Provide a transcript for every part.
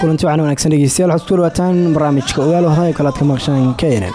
kulanti waxaan wanaagsan dhegeystayaal waxaad ku dhawaataan barnaamijka ogaal horay kalaad ka maqshaan knn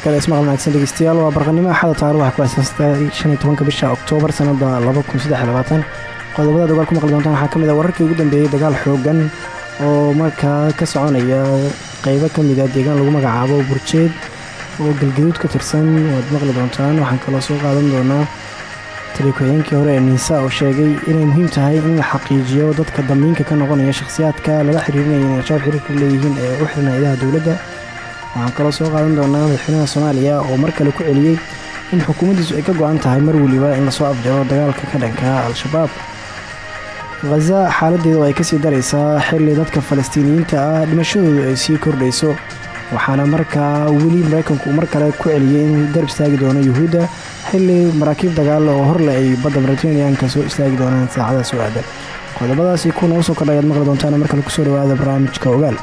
markale ismaqal wanaagsan dhegeystayaal. Waa barqanimo axada taariikh waxaa ku asaastay shan iyo bisha oktoobar sanada laba qodobada dagaal ku maqli doontaan waxaa ka mid ah wararkii ugu dambeeyey dagaal xoogan oo markaa ka soconaya qeybo ka mid ah deegaan lagu magacaabo burjeed oo galgaduud ka tirsan waad maqli doontaan. Waxaan kaloo soo qaadan doonaa taliku-xigeenkii hore ee niisa oo sheegay inay muhiim tahay in la xaqiijiyo dadka damiinka ka noqonaya shakhsiyaadka lala xiriirinaya inay xiriirka leeyihiin ee u xiran hay dowladda waxaan kaloo soo qaadan doonaa madaxweynaha soomaaliya oo mar kale ku celiyey in xukuumaddiisu ay ka go-an tahay mar weliba in la soo afjaro dagaalka ka dhanka al-shabaab. Khaza xaaladeedu ay ka sii daraysaa xilli dadka falastiiniyiinta ah dhimashadoodu ay sii kordhayso waxaana markaa weli maraykanku mar kale ku celiyey in garab istaagi doono yuhuudda xilli maraakiib dagaal oo horle ay badda mediteraneanka soo istaagi doonaan saacadaha soo aadan qodobadaasi kuwana u soo kordhayaad maqli doontaan markale ku soo dhawaada barnaamijka ogaal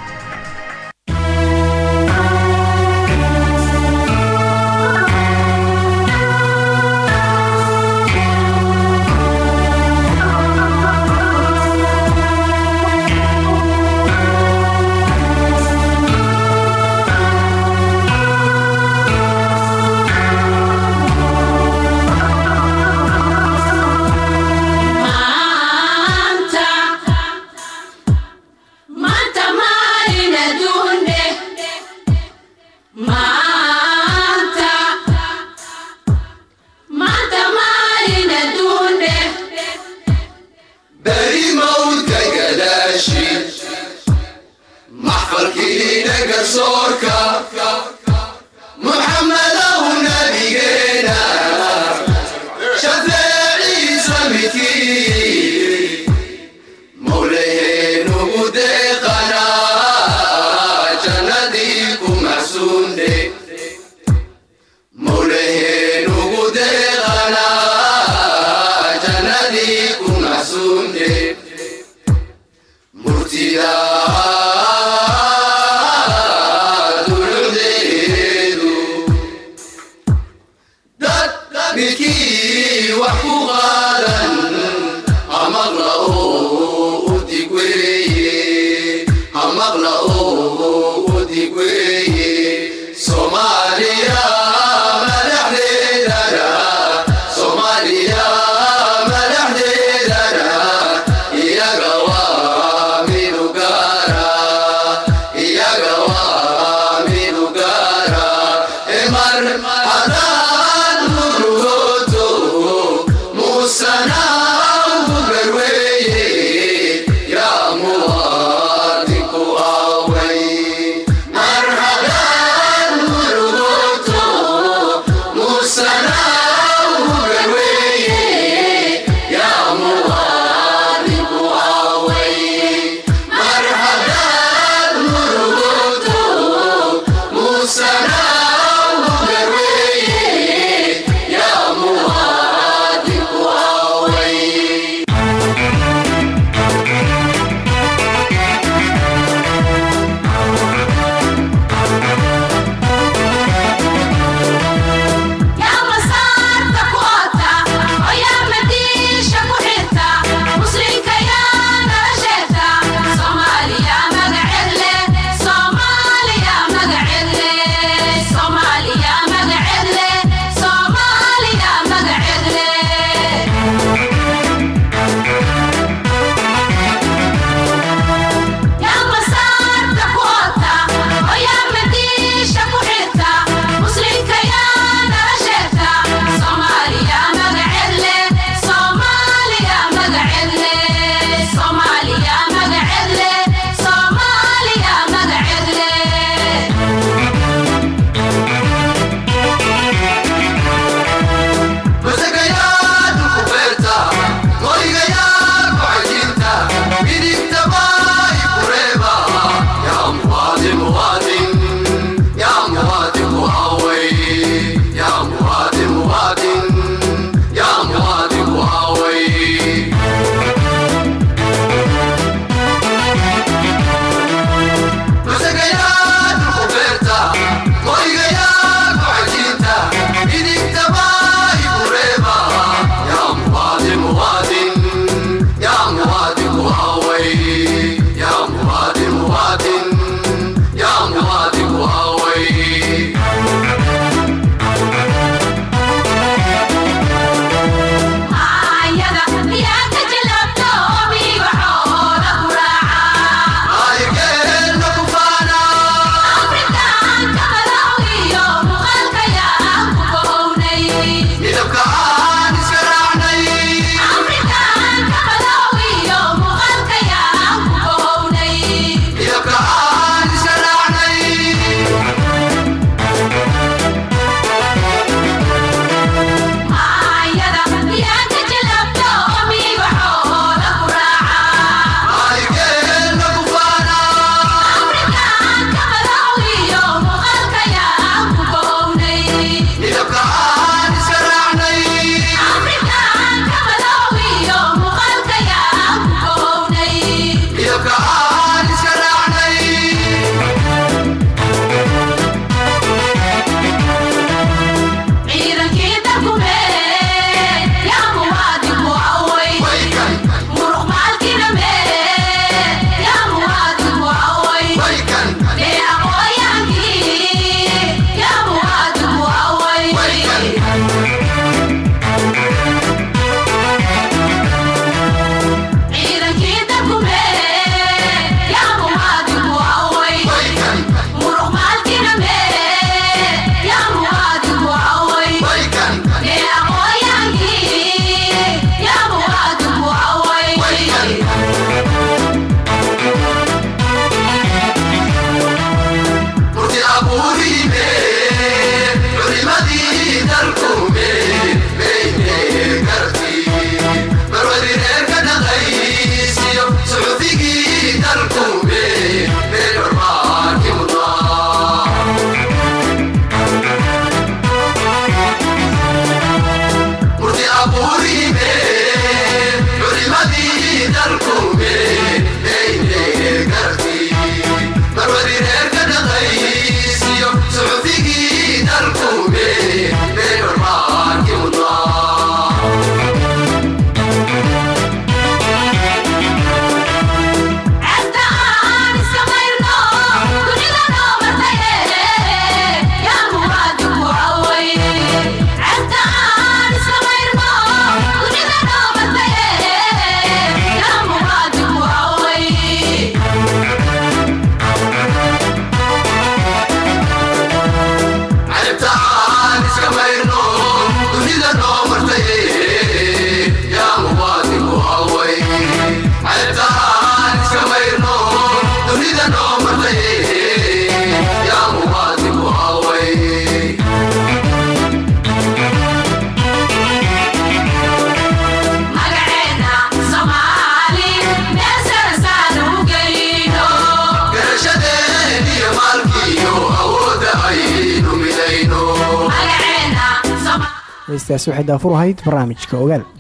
dhegeystayaasi waxay daafur ahayd barnaamijka ogaal.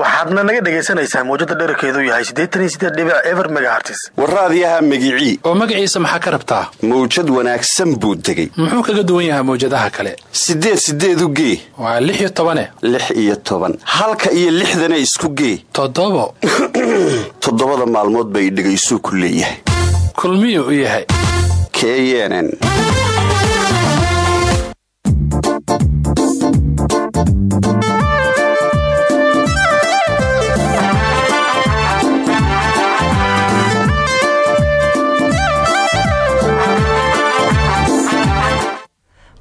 Waxaadna naga dhagaysanaysaan mawjada dherarkeedu yahay eber megahartis war raadiyaha magicii. Oo magaciisa maxaa ka rabtaa? Mawjad wanaagsan buu degey muxuu kaga duwan yahay mawjadaha kale? Sideed sideedu gee? Waa lix iyo tobane lix iyo toban. Halka iyo lixdana isku gee. Toddobo. Toddobada maalmood bay dhegaysuu ku leeyahay kulmiyuu u yahay. Keyenen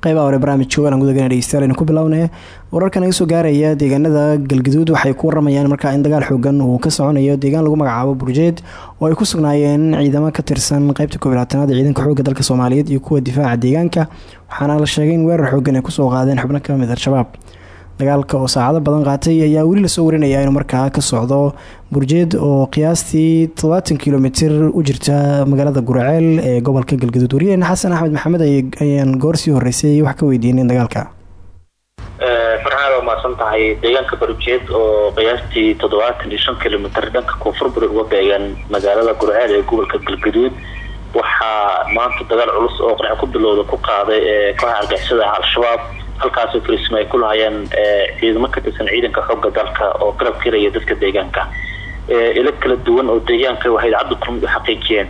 qaybaha hore barnaamijka waan gudagana dhegeystayaal ku bilownay. Wararka naga soo gaaraya deegaanada galgaduud waxay ku waramayaan markaa in dagaal xoogan uu ka soconayo deegaan lagu magacaabo burjeed oo ay ku sugnaayeen ciidamo ka tirsan qeybta koobilaatanaad ee ciidanka xoogga dalka soomaaliyeed iyo kuwa difaaca deegaanka. Waxaana la sheegay in weerar xoogan ay ku soo qaadeen xubno ka mid al-shabaab dagaalka oo saacado badan qaatay ayaa weli la soo warinaya inuu markaa ka socdo burjeed oo qiyaastii todobaatan kilomitir u jirta magaalada guraceel ee gobolka galgaduud wariyeen xasan axmed maxamed ayaan goor sii horeysay wax ka weydiineen dagaalka. Farxaad waa mahadsan tahay deegaanka burjeed oo qiyaastii toddobaatan iyo shan kilomitr dhanka koonfur bari uga beegan magaalada gurceel ee gobolka galgaduud. Waxaa maanta dagaal culus oo qarax ku bilowda ku qaaday ee kooxa argixisada al-shabaab halkaasoo fariisimo ay ku lahayeen ciidamo ka tirsan ciidanka xooga dalka oo garab kiraya dadka deegaanka. Ilo kala duwan oo deegaanka waxay idaacadda kulmid u xaqiijiyeen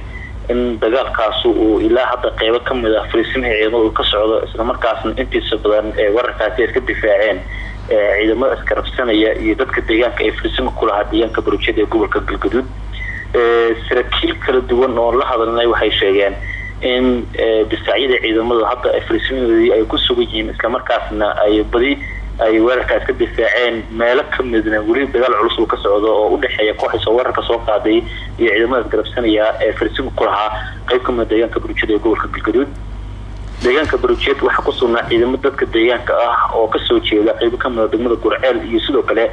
in dagaalkaasu uu ilaa hadda qeybo ka mid ah fariisimihii ciidamada ka socdo islamarkaasna intiisa badan ee wararkaasi ay iska difaaceen. Ciidamada iskarabsanaya iyo dadka deegaanka ay fariisimo ku lahaa deegaanka baruujyada ee gobolka galgaduud saraakiil kala duwan oo la hadalnay waxay sheegeen in difaacyada ciidamadu hadda fariisimahoodii ay ku sugan yihiin islamarkaasna ay badi ay weerarkaas ka difaaceen meelo kamidna weli dagaal culus uu ka socdo oo udhexeeya kooxaysoo weerarka soo qaaday iyo ciidamadaas garabsanaya ee fariisima ku lahaa qeyb kamida deegaanka baruujyada ee gobolka galgaduud. Deegaanka baruujeed waxaa ku sugnaa ciidamo dadka deegaanka ah oo ka soo jeeda qeybo kamida degmada gurceel iyo sidoo kale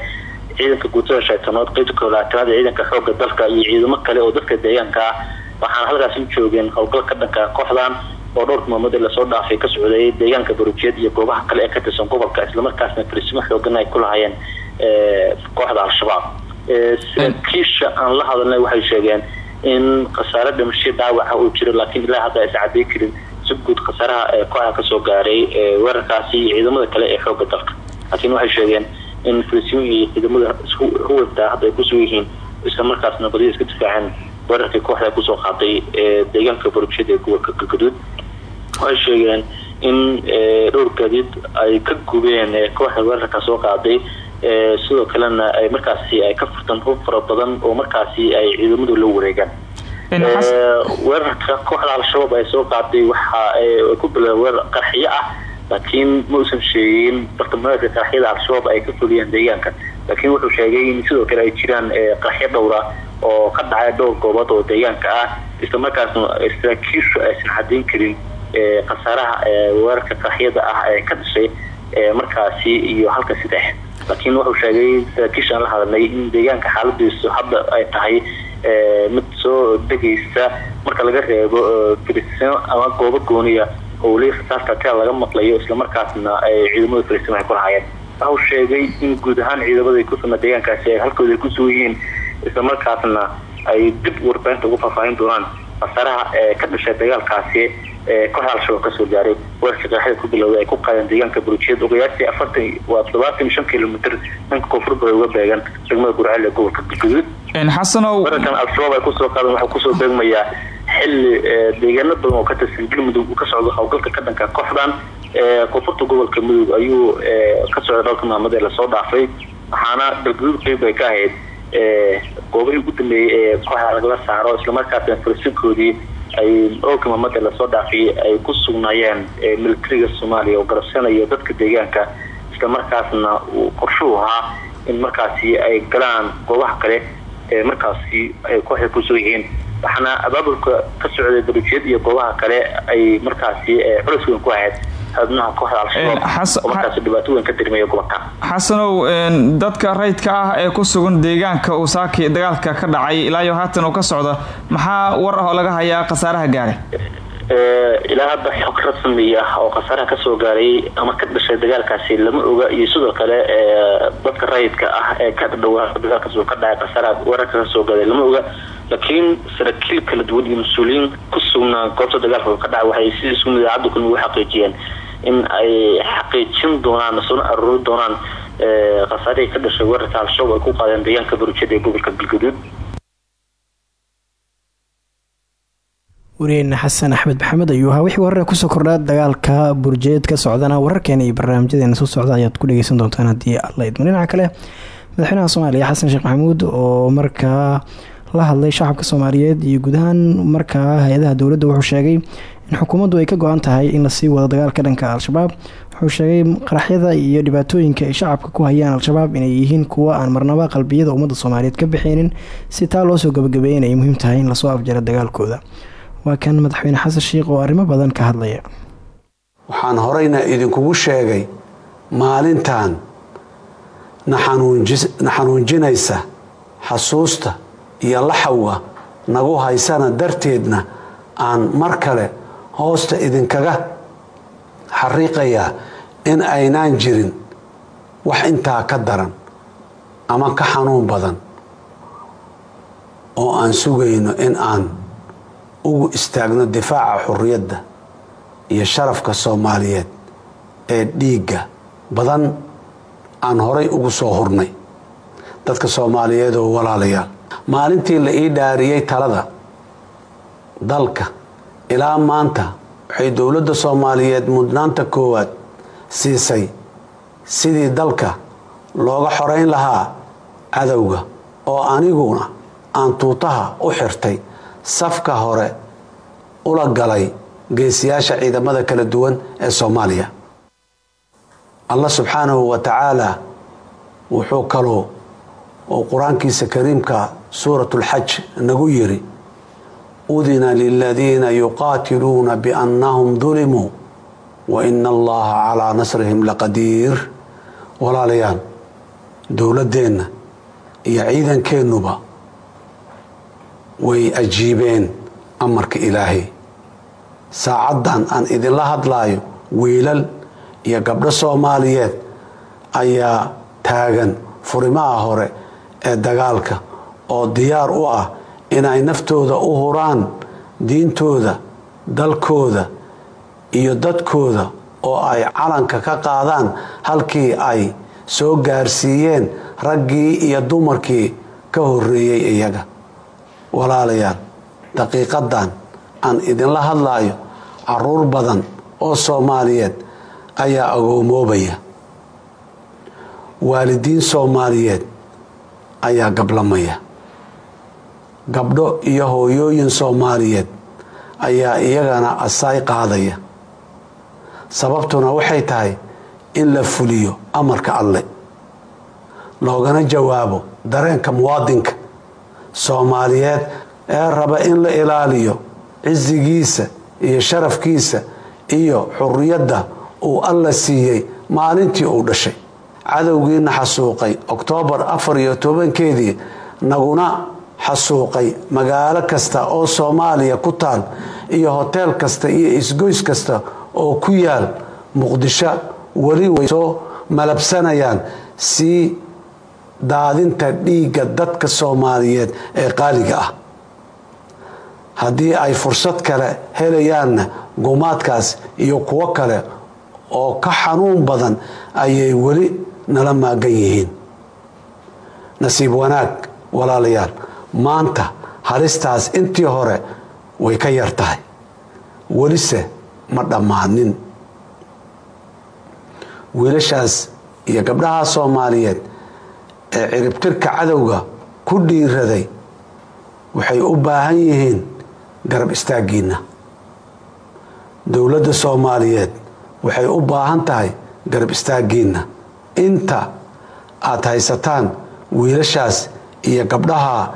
ciidanka guutada shaytanood qeybta kolaatanaad ee ciidanka xooga dalka iyo ciidamo kale oo dadka deegaanka ah waxaana halkaas u joogeen howlgal ka dhanka kooxdan oo dhowrka maalmood ee la soo dhaafay ka socday deegaanka baruujeed iyo goobaha kale ee ka tirsan gobolka islamarkaasna fariisimo xoogan ay ku lahayeen kooxda al-shabaab. Saraakiisha aan la hadalnay waxay sheegeen in khasaare dhimasho dhaawaca uu jiro laakiin ilaa hadda aysan cadey karin si guud khasaaraha ee kooxda ka soo gaaray weerarkaasi iyo ciidamada kale ee xooga dalka. Laakiin waxay sheegeen in fariisimihii ciidamada huwanta hadda ay kusugan yihiin islamarkaasna badiya iska difaaceen weerarkii kooxda ku soo qaaday ee deegaanka baruujyada ee gobolka galgaduud waxay sheegeen in dhowr gaadiid ay ka gubeen kooxda weerarka soo qaaday sidoo kalena ay markaasi ay ka furtaan hub fara badan oo markaasi ay ciidamadu la wareegaan weerarka kooxda al-shabaab ay soo qaaday waxa ku bila weerar qarxiyo ah laakiin ma uusan sheegin bartamameedka qaraxyada al-shabaab ay ka fuliyeen deegaanka laakiin wuxuu sheegay in sidoo kale ay jiraan qaraxyo dhowra oo ka dhacay dhowr goobood oo deegaanka ah islamarkaasna saraakiishu aysan caddayn karin khasaaraha weerarka qaraxyada ah ee ka dhashay markaasi iyo halka sidex laakiin wuxuu sheegay saraakiisha aan la hadalnay in deegaanka xaaladiisu hadda ay tahay mid soo degaysa marka laga reebo filistiin ama goobo gooniya oo weli rasaasta tia laga maqlayo islamarkaasna ciidamada filistiin ay ku lahayeen wuxuu sheegay in guud ahaan ciidamada ay ku sugnaa deegaankaasi ay halkooda ku sugan yihiin islamarkaasna ay dib warbaahinta ugu faahfaahin doonaan khasaaraha ee ka dhashay dagaalkaasi kooxda al-shabaab ka soo gaaray. Weerarka qaraxyada ku bilowday ay ku qaadeen deegaanka burujiyeed. Ogayaastii afartan waa toddobaatan iyo shan kilomitr dhanka koonfur bay uga beegan. Degmada gurceel ee gobolka galguduud xasanow weerarkan al-shabaab ay ku soo qaadeen waxuu ku soo beegmayaa xilli deegaano badan oo ka tirsan galmudug uu ka socdo howlgalka ka dhanka kooxdan koonfurta gobolka mudug ayuu ka socday dhowrka maalmood ee la soo dhaafay. Waxaana galguduud qeyb bay ka ahayd goobihii ugu dambeeyey ee kooxda lagala saaro islamarkaasna farisinkoodii ay dhowrka maalmood la soo dhaafiyay ay ku sugnaayeen militariga soomaaliya oo garabsanayo dadka deegaanka. Islamarkaasna uu qorshuhu ahaa in markaasi ay galaan goobaha kale ee markaasi ay kooxda ku soo yihiin. Waxaana abaabulka ka socday darujiyad iyo goobaha kale ay markaasi culis ku ahayd gobolka xasanow dadka rayidka ah ee ku sugan deegaanka uu saaki dagaalka ka dhacay ilaayo haatan uu ka socdo maxaa war ah oo laga hayaa khasaaraha gaaray ilaa hadda xog rasmi ah oo khasaaraha ka soo gaaray ama ka dhashay dagaalkaasi lama oga iyo sidoo kale dadka rayidka ah ee ka dhawaa dagaalkaas uu ka dhacay khasaaraha weerarka ka soo gaaray lama oga. Laakiin saraakiil kala duwan iyo mas'uuliyiin ku sugnaa goobta dagaalka ka dhacay waxay si isku mid cadda kulmi u xaqiijiyeen in ay xaqiijin doonaan soona aroori doonaan khasaarihii ka dhashay weerarka al-shabaab ay ku qaadeen deegaanka baruujyada ee gobolka galgaduud wariyeyna xasan axmed maxamed ayuu ahaa. Wixii warare ku soo kordhaa dagaalka burjeed ka socdana wararkeena iyo barnaamijyadeena soo socda ayaad ku dhageysan doontaan haddii alla idmo. Dhinaca kale madaxweynaha soomaaliya xasan sheekh maxamuud oo markaa la hadlay shacabka soomaaliyeed iyo guud ahaan markaa hay'adaha dowladda wuxuu sheegay in xukuumaddu ay ka go-an tahay in la sii wado dagaalka dhanka al-shabaab. Wuxuu sheegay qaraxyada iyo dhibaatooyinka ay shacabka ku hayaan al-shabaab inay yihiin kuwo aan marnaba qalbiyada ummadda soomaaliyeed ka bixinin si taa loo soo gabagabeeyay inay muhiim tahay in la soo afjaro dagaalkooda waa kan madaxweyne xasan sheikh oo arrimo badan ka hadlaya. Waxaan horeyna idinkugu sheegay maalintan na xanuunjinaysa xasuusta iyo laxawga nagu haysana darteedna aan mar kale hoosta idinkaga xariiqayaa in aynaan jirin wax intaa ka daran ama ka xanuun badan oo aan sugayno in aan ugu istaagno difaaca xurriyadda iyo sharafka soomaaliyeed ee dhiigga badan aan horay ugu soo hurnay. Dadka soomaaliyeed oo walaalayaal. Maalintii la ii dhaariyey talada dalka ilaa maanta waxay dowladda soomaaliyeed mudnaanta koowaad siisay sidii dalka looga xoreyn lahaa cadowga oo aniguna aan tuutaha u xirtay safka hore ula galay geesiyaasha ciidamada kala duwan ee soomaaliya. Allah subxaanahu wa tacaala wuxuu kaloo oo qur'aankiisa kariimka suurat lxaj nagu yiri udina liladiina yuqaatiluuna biannahum dulimuu wa ina allaha calaa nasrihim laqadiir. Walaalayaal dowladdeenna iyo ciidankeennuba way ajiibeen amarka ilaahay. Saacaddan aan idinla hadlaayo wiilal iyo gabdho soomaaliyeed ayaa taagan furimaha hore ee dagaalka oo diyaar u ah inay naftooda u huraan diintooda dalkooda iyo dadkooda oo ay calanka ka qaadaan halkii ay soo gaarsiiyeen raggii iyo dumarkii ka horreeyey iyaga walaalayaal daqiiqadan aan idinla hadlaayo carruur badan oo soomaaliyeed ayaa agoomoobaya waalidiin soomaaliyeed ayaa gablamaya. Gabdho iyo hooyooyin soomaaliyeed ayaa iyagana asaay qaadaya. Sababtuna waxay tahay in la fuliyo amarka alle. Loogana jawaabo dareenka muwaadinka soomaaliyeed ee raba in la ilaaliyo cisigiisa iyo sharafkiisa iyo xuriyadda uu alla siiyey maalintii uu dhashay. Cadowgiina xasuuqay oktoobar afar iyo tobankeedii naguna xasuuqay magaalo kasta oo soomaaliya ku taal iyo hoteel kasta iyo isgoys kasta oo ku yaal muqdisho weli way soo malabsanayaan. Sii daadinta dhiigga dadka soomaaliyeed ee qaaliga ah. Haddii ay fursad kale helayaanna gumaadkaas iyo kuwo kale oo ka xanuun badan ayay weli nala maagan yihiin. Nasiib wanaag walaalayaal maanta halistaas intii hore way ka yar tahay. Welise ma dhammaanin wiilashaas iyo gabdhaha soomaaliyeed ee ciribtirka cadowga ku dhiiraday waxay u baahan yihiin garab istaaggiinna dowladda soomaaliyeed waxay u baahan tahay garab istaaggiinna inta aad haysataan wiilashaas iyo gabdhaha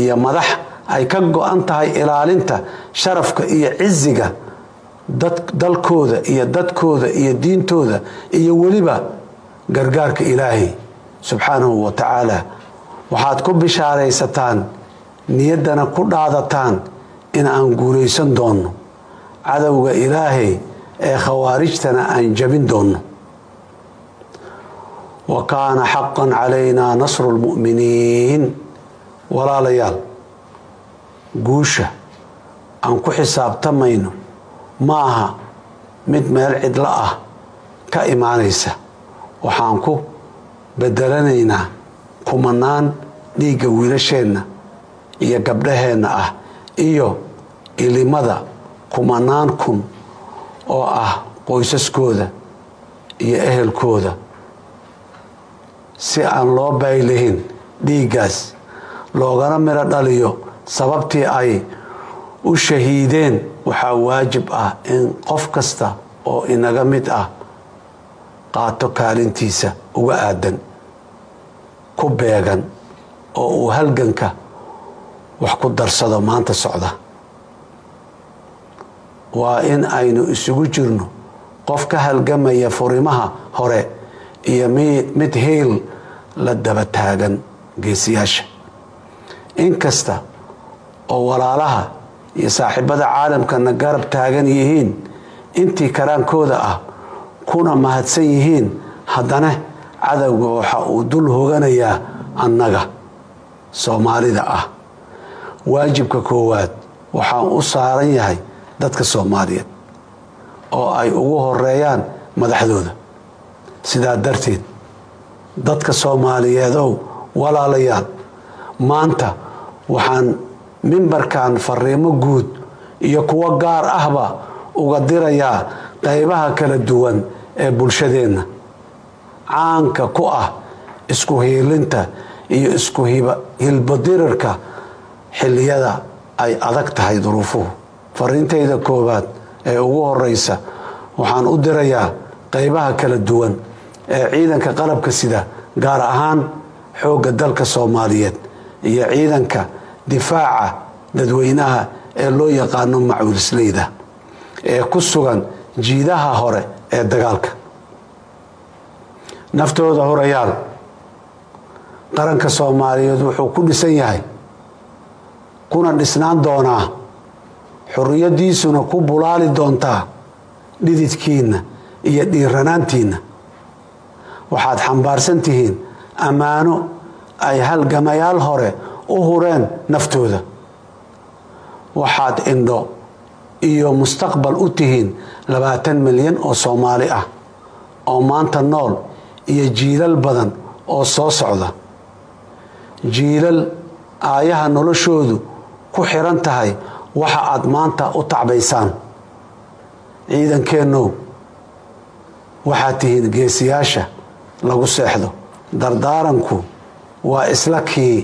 iyo madax ay ka go-an tahay ilaalinta sharafka iyo cisiga dalkooda iyo dadkooda iyo diintooda iyo weliba gargaarka ilaahay subxaanahu wa tacaala waxaad ku bishaaraysataan niyaddana ku dhaadataan in aan guulaysan doonno. Cadowga ilaahay ee khawaarijtana aan jabin doonno. Wa kaana xaqan calaynaa nasru lmu'miniin walaalayaal guusha aan ku xisaabtamayno ma aha mid meel cidlo ah ka imaanaysa. Waxaan ku bedelanaynaa kumanaan dhiigga wiilasheenna iyo gabdhaheenna ah iyo ilimada kumanaan kun oo ah qoysaskooda iyo ehelkooda. Si aan loo baylihin dhiiggaas loogana midho dhaliyo sababtii ay u shahiideen waxaa waajib ah in qof kasta oo inaga mid ah qaato kaalintiisa uga aadan ku beegan oo uu halganka wax ku darsado maanta socda. Waa in aynu isugu jirno qof ka halgamaya furimaha hore iyo mid hiil la daba taagan geesiyaasha. Inkasta oo walaalaha iyo saaxiibada caalamkana garab taagan yihiin intii karaankooda ah kuna mahadsan yihiin haddana cadowga waxa uu dul hoganayaa annaga soomaalida ah. Waajibka koowaad waxaan u saaran yahay dadka soomaaliyeed oo ay ugu horeeyaan madaxdooda. Sidaa darteed dadka soomaaliyeedow walaalayaal maanta waxaan mimbarkan fariimo guud iyo kuwo gaar ahba uga dirayaa qaybaha kala duwan ee bulshadeenna. Caanka ku ah isku hiilinta iyo isku hilbadirirka xilliyada ay adag tahay duruufuhu. Fariintayda koowaad ee ugu horeysa waxaan u dirayaa qaybaha kala duwan ee ciidanka qalabka sida gaar ahaan xoogga dalka soomaaliyeed iyo ciidanka difaaca dadweynaha ee loo yaqaano macuulisleyda ee ku sugan jiidaha hore ee dagaalka. Naftooda horayaal qaranka soomaaliyeed wuxuu ku dhisan yahay kuna dhisnaan doonaa xuriyadiisuna ku bulaali doontaa dhididkiinna iyo dhiiranaantiinna waxaad xambaarsan tihiin ammaano ay halgamayaal hore u hureen naftooda. Waxaad indho iyo mustaqbal u tihiin labaatan milyan oo soomaali ah oo maanta nool iyo jiilal badan oo soo socda. Jiilal aayaha noloshoodu ku xiran tahay waxa aad maanta u tacbaysaan. Ciidankeennow waxaad tihiin geesiyaasha lagu seexdo. Dardaaranku waa isla kii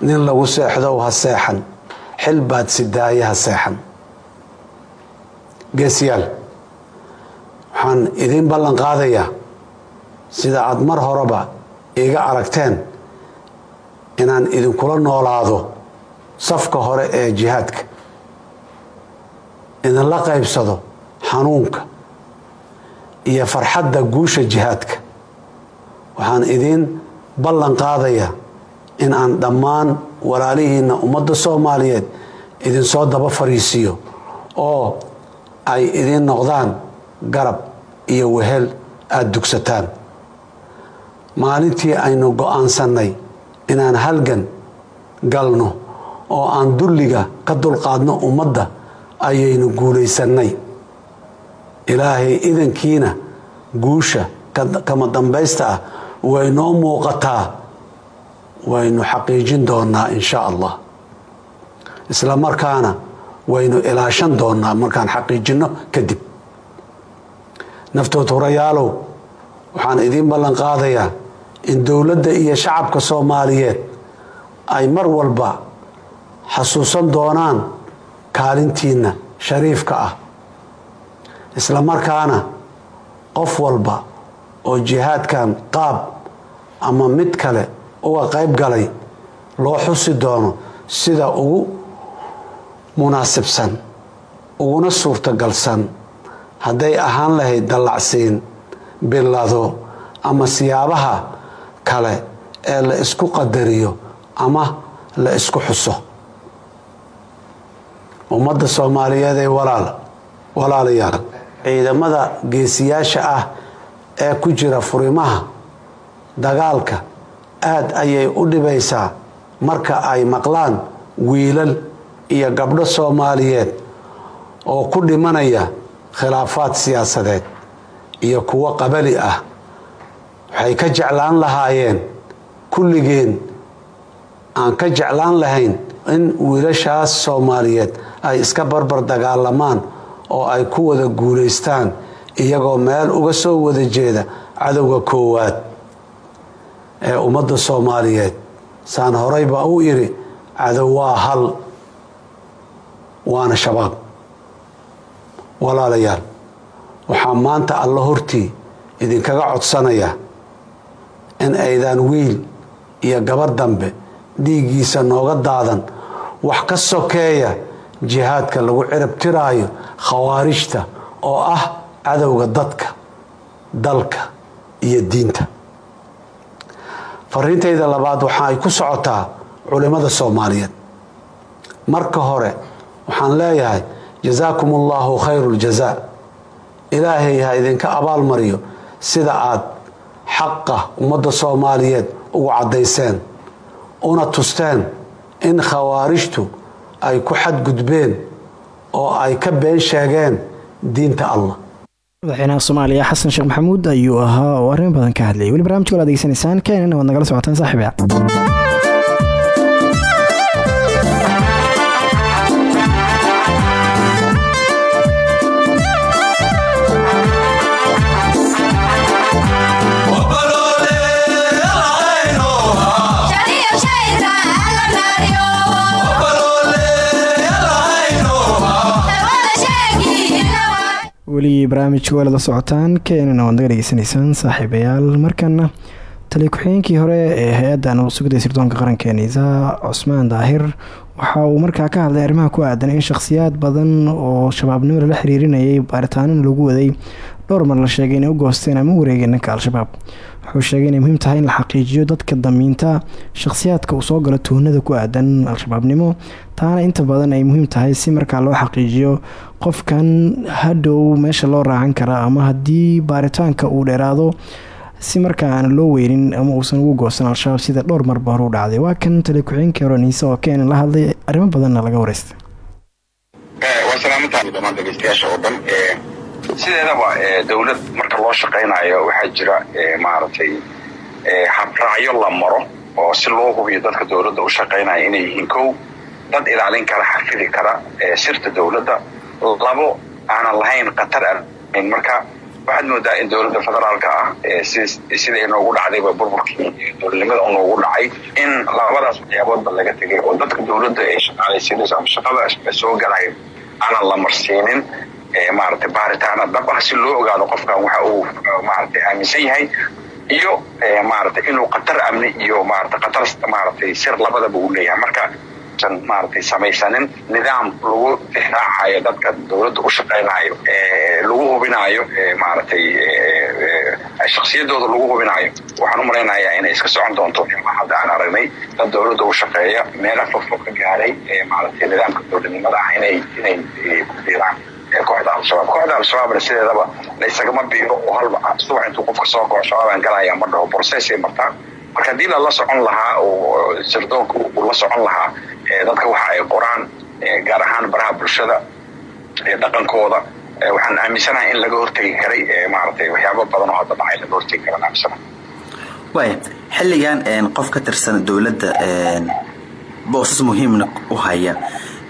nin lagu seexdow ha seexan xil baad sidaaye ha seexan geesiyaal. Waxaan idiin ballan qaadayaa sida aad mar horeba iga aragteen inaan idinkula noolaado safka hore ee jihaadka. Idinla qaybsado xanuunka iyo farxadda guusha jihaadka. Waxaan idiin ballan qaadayaa in aan dhammaan walaalihiinna ummadda soomaaliyeed idin soo daba fariisiiyo oo ay idiin noqdaan garab iyo wehel aada dugsataan. Maalintii aynu go'aansannay inaan halgan galno oo aan dulliga ka dulqaadno ummadda ayaynu guulaysannay. Ilaahay idankiina guusha kama dambaysta ah way noo muuqataa waynu xaqiijin doonaa insha allah. Isla markaana waynu ilaashan doonaa markaan xaqiijinno kadib. Naftood hurayaalow waxaan idiin ballan qaadayaa in dowladda iyo shacabka soomaaliyeed ay mar walba xasuusan doonaan kaalintiinna shariifka ah. Isla markaana qof walba oo jihaadkan qaab ama mid kale uga qayb galay loo xusi doono sida ugu munaasibsan uguna suurtagalsan hadday ahaan lahayd dallacsiin billado ama siyaabaha kale ee la isku qadariyo ama la isku xuso. Ummadda soomaaliyeed ee walaal walaalayaal ciidamada geesiyaasha ah ee ku jira furimaha dagaalka aad ayay u dhibaysaa marka ay maqlaan wiilal iyo gabdho soomaaliyeed oo ku dhimanaya khilaafaad siyaasadeed iyo kuwo qabali ah waxay ka jeclaan lahaayeen kulligeen aan ka jeclaan lahayn in wiilashaas soomaaliyeed ay iska barbar dagaalamaan oo ay ku wada guulaystaan iyagoo meel uga soo wada jeeda cadowga koowaad ee ummadda soomaaliyeed. Saan horeybaa u idhi cadow waa hal waana shabaab. Walaalayaal waxaa maanta alla hortii idinkaga codsanaya in aydan wiil iyo gabar dambe dhiiggiisa nooga daadan wax ka sokeeya jihaadka lagu ciribtiraayo khawaarijta oo ah cadowga dadka dalka iyo diinta. Fariintayda labaad waxa ay ku socotaa culimmada soomaaliyeed. Marka hore waxaan leeyahay jasaakum allahu khayru ljazaa ilaahay ha idinka abaalmariyo sida aad xaqa ummadda soomaaliyeed ugu caddayseen una tusteen in khawaarijtu ay ku xadgudbeen oo ay ka been sheegeen diinta allah. Madaxweynaha soomaaliya xasan sheekh maxamuud ayuu ahaa oo arrimo badan ka hadlayay weli barnamijka wala degeysanaysaan keenana waad nagala socotaan saaxiiba weli barnaamijka waa socotaan keenana waad naga dhegeysanaysaan saaxiibayaal markana taliya ku-xigeenkii hore ee hay'adda nabad-sugidda sirdoonka qaranka niisa cusmaan daahir. Waxa uu markaa ka hadlay arrimaha ku aadan in shakhsiyaad badan oo shabaabnimo lala xiriirinayay baaritaanana lagu waday. Dhowr mar la sheegay inay u goosteen ama wareegeen dhanka al-shabaab wuxuu sheegay inay muhiim tahay in la xaqiijiyo dadka damiinta shakhsiyaadka uu soo galo tuhnada ku aadan al-shabaabnimo. Taana inta badan ay muhiim tahay si markaa loo xaqiijiyo qofkan hadhow meesha loo raacan karaa ama haddii baaritaanka uu dheeraado si markaa aan loo weynin ama uusan ugu goosan al-shabaab sida dhowr marba hore u dhacday. Waa kan tali ku-xigeenkii hore niise oo keenan la hadlay arrimo badanna laga wareystay sideedaba dowlad marka loo shaqaynayo waxaa jira maaragtay habraacyo la maro oo si loo hubiyo dadka dowladda u shaqaynaya inay yihiin. Kow dad ilaalin kara xafidi kara sirta dowladda labo aanan lahayn khatar aan marka waxaad moodaa in dowladda federaalka ah sida inoogu dhacdayba burburkii dowladnimada unoogu dhacay in labadaas waxyaaboodba laga tegay oo dadka dowladda ay shaqaalaysiinayso ama shaqada soo galay aanan la marsiinin maaragtay baaritaana dhab ah si loo ogaado qofkan waxa uu maaragtay aaminsan yahay iyo maaragtay inuu khatar amni iyo maarata khatar maaragtay sir labadaba uu leeyahay. Marka maaragtay samaysanin nidaam lagu tixraacayo dadka dowladda u shaqaynayo lagu hubinayo maaragtay shaksiyadooda lagu hubinayo waxaan u malaynayaa inay iska socon doonto ilaa hadda aan aragnay dad dowladda u shaqeeya meela fogfog ka gaaray maaragtay nidaamka dowladnimada ah inay inay ku biiraan kooxda al-shabaab kooxda al-shabaabna sideedaba la isagama biiro oo halba subax intuu qofka soo kao shabaabaan galaya ma dhaho processay martaa. Marka haddii lala socon lahaa oo sirdoonka uu la socon lahaa dadka waxa ay qoraan gaar ahaan baraha bulshada dhaqankooda waxaan aaminsanahay in laga hortegi karay maaragtay waxyaaba badan oo hadda dhacay laga hortegi karan aaminsanahay. Waaya xilligan qof ka tirsan dowladda boosas muhiimna u haya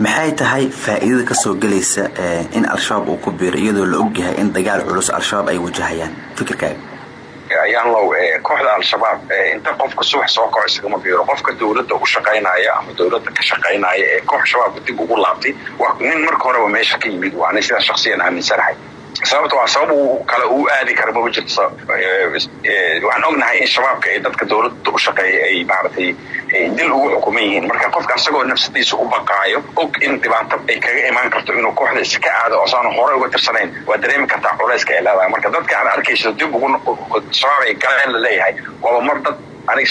maxay tahay faa'iidada ka soo gelaysa in al-shabaab uu ku biiro iyadoo la ogyahay in dagaal culus al-shabaab ay wajahayaan? Fikirkaaga. Ayaanlow kooxda al-shabaab inta qofka subax soo kaco isagama biiro. Qofka dowladda u shaqaynaya ama dowladda ka shaqaynaya ee koox shabaabka dib ugu laabtay waa nin marka horeba meesha ka yimid waana sidaa shaksiyan aaminsanahay sababta waa sabab kale uu aadi kara mama jirto waxaan ognahay in shabaabka ee dadka dowladda u shaqeeya ay maaragtay dil ugu xukuman yihiin. Marka qofka asagoo nafsadiisa u baqaayo og in dhibaato ay kaga imaan karto inuu kooxda iska aado oosaanu hore uga tirsanayn waa dareemi kartaa culayska ay leedahay. Marka dadka aan arkayso dib ugu shabaab ay galeen la leeyahay waaba mar dad aniga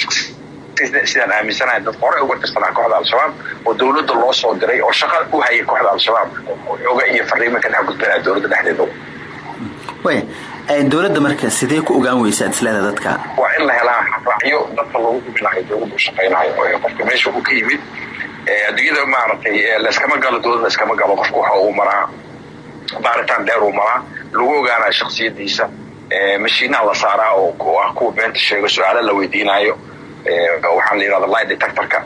sidaan aaminsanahay dad hore uga tirsanaa kooxda al-shabaab oo dowladda loo soo diray oo shaqa u hayay kooxda al-shabaab oga iyo fariimo ka dhex gudbanaya dowladda dhexdeeda dowladda marka sidee ku ogaan weysa ad isleedaha dadka? Waa in la helaa raacyo dadka loogu hubinayo dowladda u shaqaynayo qofka meesha uu ka yimid. Adduunyada maaragtay layskama galo dowladda layskama galo qofka waxa uu maraa. Baaritaan dheer uu maraa. Lagu ogaanayo shaksiyadiisa mashiinaa la saaraa oo ah kuwa beenta sheego su'aalo la weydiinayo waxaa la yidhahda lie detectorka.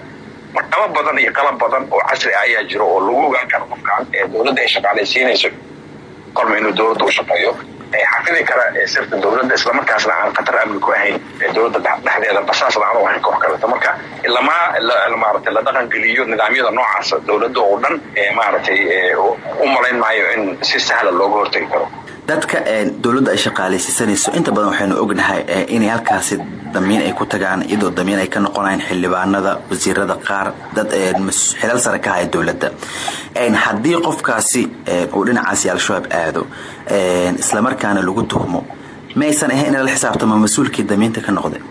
Marqaba badan iyo qalab badan oo casri ah ayaa jiro oo lagu ogaan karo qofkaan dowladda ay shaqaalaysiinayso kolma inuu dowladda u shaqeeyo xafidi kara sirta dowladda islamarkaasna aan khatar amni ku ahayn dowladda dhexdeeda basaasna aan ahayn koox kaleta marka ilamaa maaragtay la dhaqan geliyo nidaamyada noocaasa dowladda oo dhan maaragtay u malayn maayo in si sahla looga hortegi karo dadka dowladda ay shaqaalaysiisanayso inta badan waxaynu ognahay inay halkaasi damiin ay ku tagaan iyadoo damiin ay ka noqonayaan xildhibaanada wasiirada qaar dad xilal sare ka haya dowladda. Haddii qofkaasi uu dhinacaasi al-shabaab aado islamarkaana lagu tuhmo maysan ahayn in lala xisaabtamo mas'uulkii damiinta ka noqday?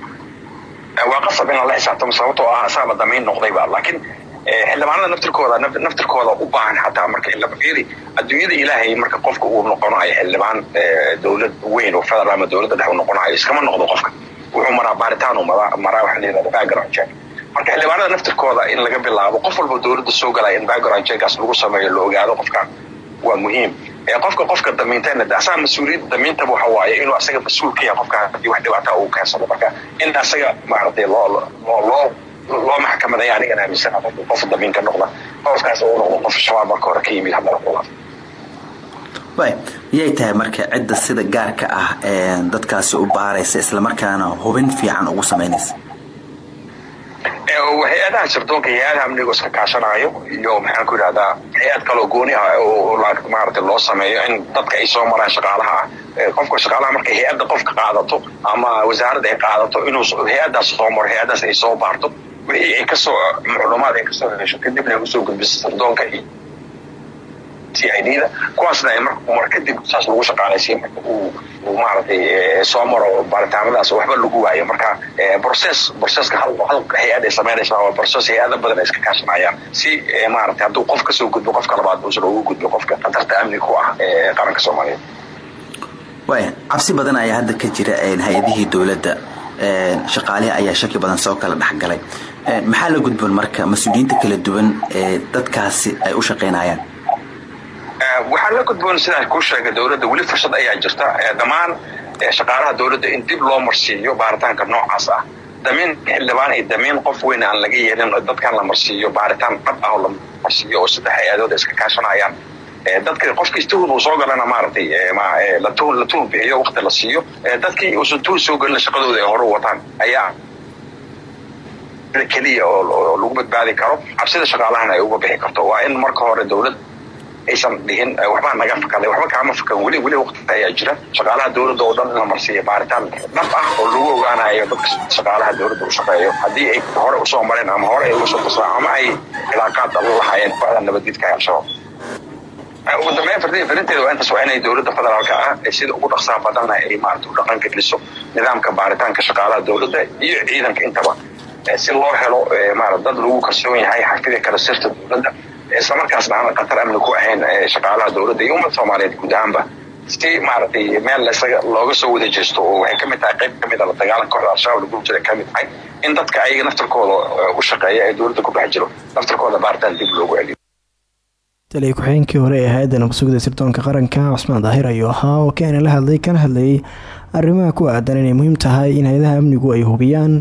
Waa qasab in lala xisaabtamo sababtoo ah asaaba damiin noqdayba laakiin xildhibaanada naftirkooda naftirkooda u baahan xataa marka ilafiiri adduunyada ilaahay marka qofka uu noqonayo xildhibaan dowlad weyn oo federal ama dowladda dhex noqonayo iskama noqdo qofka. Wuxuu maraa baaritaan maraa waxa la yidhahda background check. Marka xildhibaanada naftirkooda in laga bilaabo qof walba dowladda soo galaya in background checkaas lagu sameeyo la ogaado qofkan waa muhiim. Qofka qofka damiintayna asaga mas'uuliyadda damiintaba waxa waaye inuu asaga mas'uul ka yahay qofka haddii wax dhibaata uu keensado marka in asaga maaragtay loo loo loo loo maxkamadaya anigan aaminsana qofka qof damiin ka noqda qofkaas uu noqdo qof shabaab marka hore ka yimid haddana kula way yay tahay marka cidda sida gaarka ah dadkaasi u baaraysa islamarkaana hubin fiican ugu samaynaysa. Hay'adaha sirdoonka hay'adaha amniga iska kaashanayo iyo maxaan ku idhahdaa hay'ad kaloo gooni ah oo maaragtay loo sameeyo in dadka ay soo maraan shaqaalaha ah. Qofka shaqaalaha markay hay'adda qofka qaadato ama wasaaradda ay qaadato inuu hay'addaas soo maro hay'addaas ay soo baarto wixii ay ka soo macluumaad ay ka soo hesho kadibna ay u soo gudbiso sirdoonka iyo da kuwaasna ay mar kadib saas lagu shaqaalaysiin marka uu maaragtay soo maro baaritaamadaas waxba lagu waayo marka process processka hal hay'ad ay samaynaysaa waa process hay'ada badan ay iska kaashanayaan si maaragtay hadduu qof ka soo gudbo qofka labaad uusan ugu gudbo qofka khatarta amni ku ah qaranka soomaaliyeed waaya cabsi badan ayaa hadda ka jira hay'adihii dowladda shaqaalihi ayaa shaki badan soo kala dhexgalay maxaa la gudboon marka? Mas'uuliyiinta kala duwan ee dadkaasi ay u shaqaynayaan waxaa la gudboon sidaan kuu sheegay dowladda. Weli fursad ayaa jirta. Dhammaan shaqaalaha dowladda in dib loo marsiiyo baaritaanka noocaas ah. Damiin xildhibaan iyo damiin qof weyn aan laga yeelin dadkan la marsiiyo baaritaan dhab ah oo la marsiiyo oo saddex hay'adood iska kaashanayaan. Dadka qofkii tuhun uu soo galana maaragtay la tuhun bixiyo waqti la siiyo. Dadkii uusan tuhun soo gelin shaqadooda ay hore u wataan ayaa keliya oo lagu badbaadi karo. Cabsida shaqaalahana ay uga bixi karto. Waa in marka hore dowlad aysan dhihin waxbaa naga fakaday waxba kaama fakan weli weli waqti ayaa jira. Shaqaalaha dowladda oo dhan in la marsiiyo baaritaan. Dhab ah oo lagu ogaanayo dadka shaqaalaha dowladda u shaqeeyo. Haddii ay hore u soo mareen ama hore ay uga soo tasaan ama ay cilaaqaad la lahaayeen kooxda nabadgedka al-shabaab ugu dambeyn farinteeda waa intaas waa inay dowladda federaalka ah sida ugu dhaqsaha badanna ay maarata u dhaqan geliso nidaamka baaritaanka shaqaalaha dowladda iyo ciidanka intaba si loo helo dad lagu kalsoon yahay xafida kala sirta dowladda islamarkaasna aan khatar amni ku ahayn shaqaalaha dowladda iyo ummadda soomaaliyeed guud ahaanba. Si maaragtay meel looga soo wada jeesto oo waxay ka mid tahay qayb ka mid a la dagaalanka kooxda al-shabaab lagu jira ka mid tahay in dadka ayaga naftarkooda u shaqeeya ee dowladda ku dhex jiro. Naftarkooda baaritaan dib loogu celiyo taliya ku-xigeenkii hore ee hay'adda nabasugida sirdoonka qaranka cusmaan daahir ayuu ahaa oo keena la hadlay kana hadlayay arrimaha ku aadan inay muhiim tahay in hay'adaha amnigu ay hubiyaan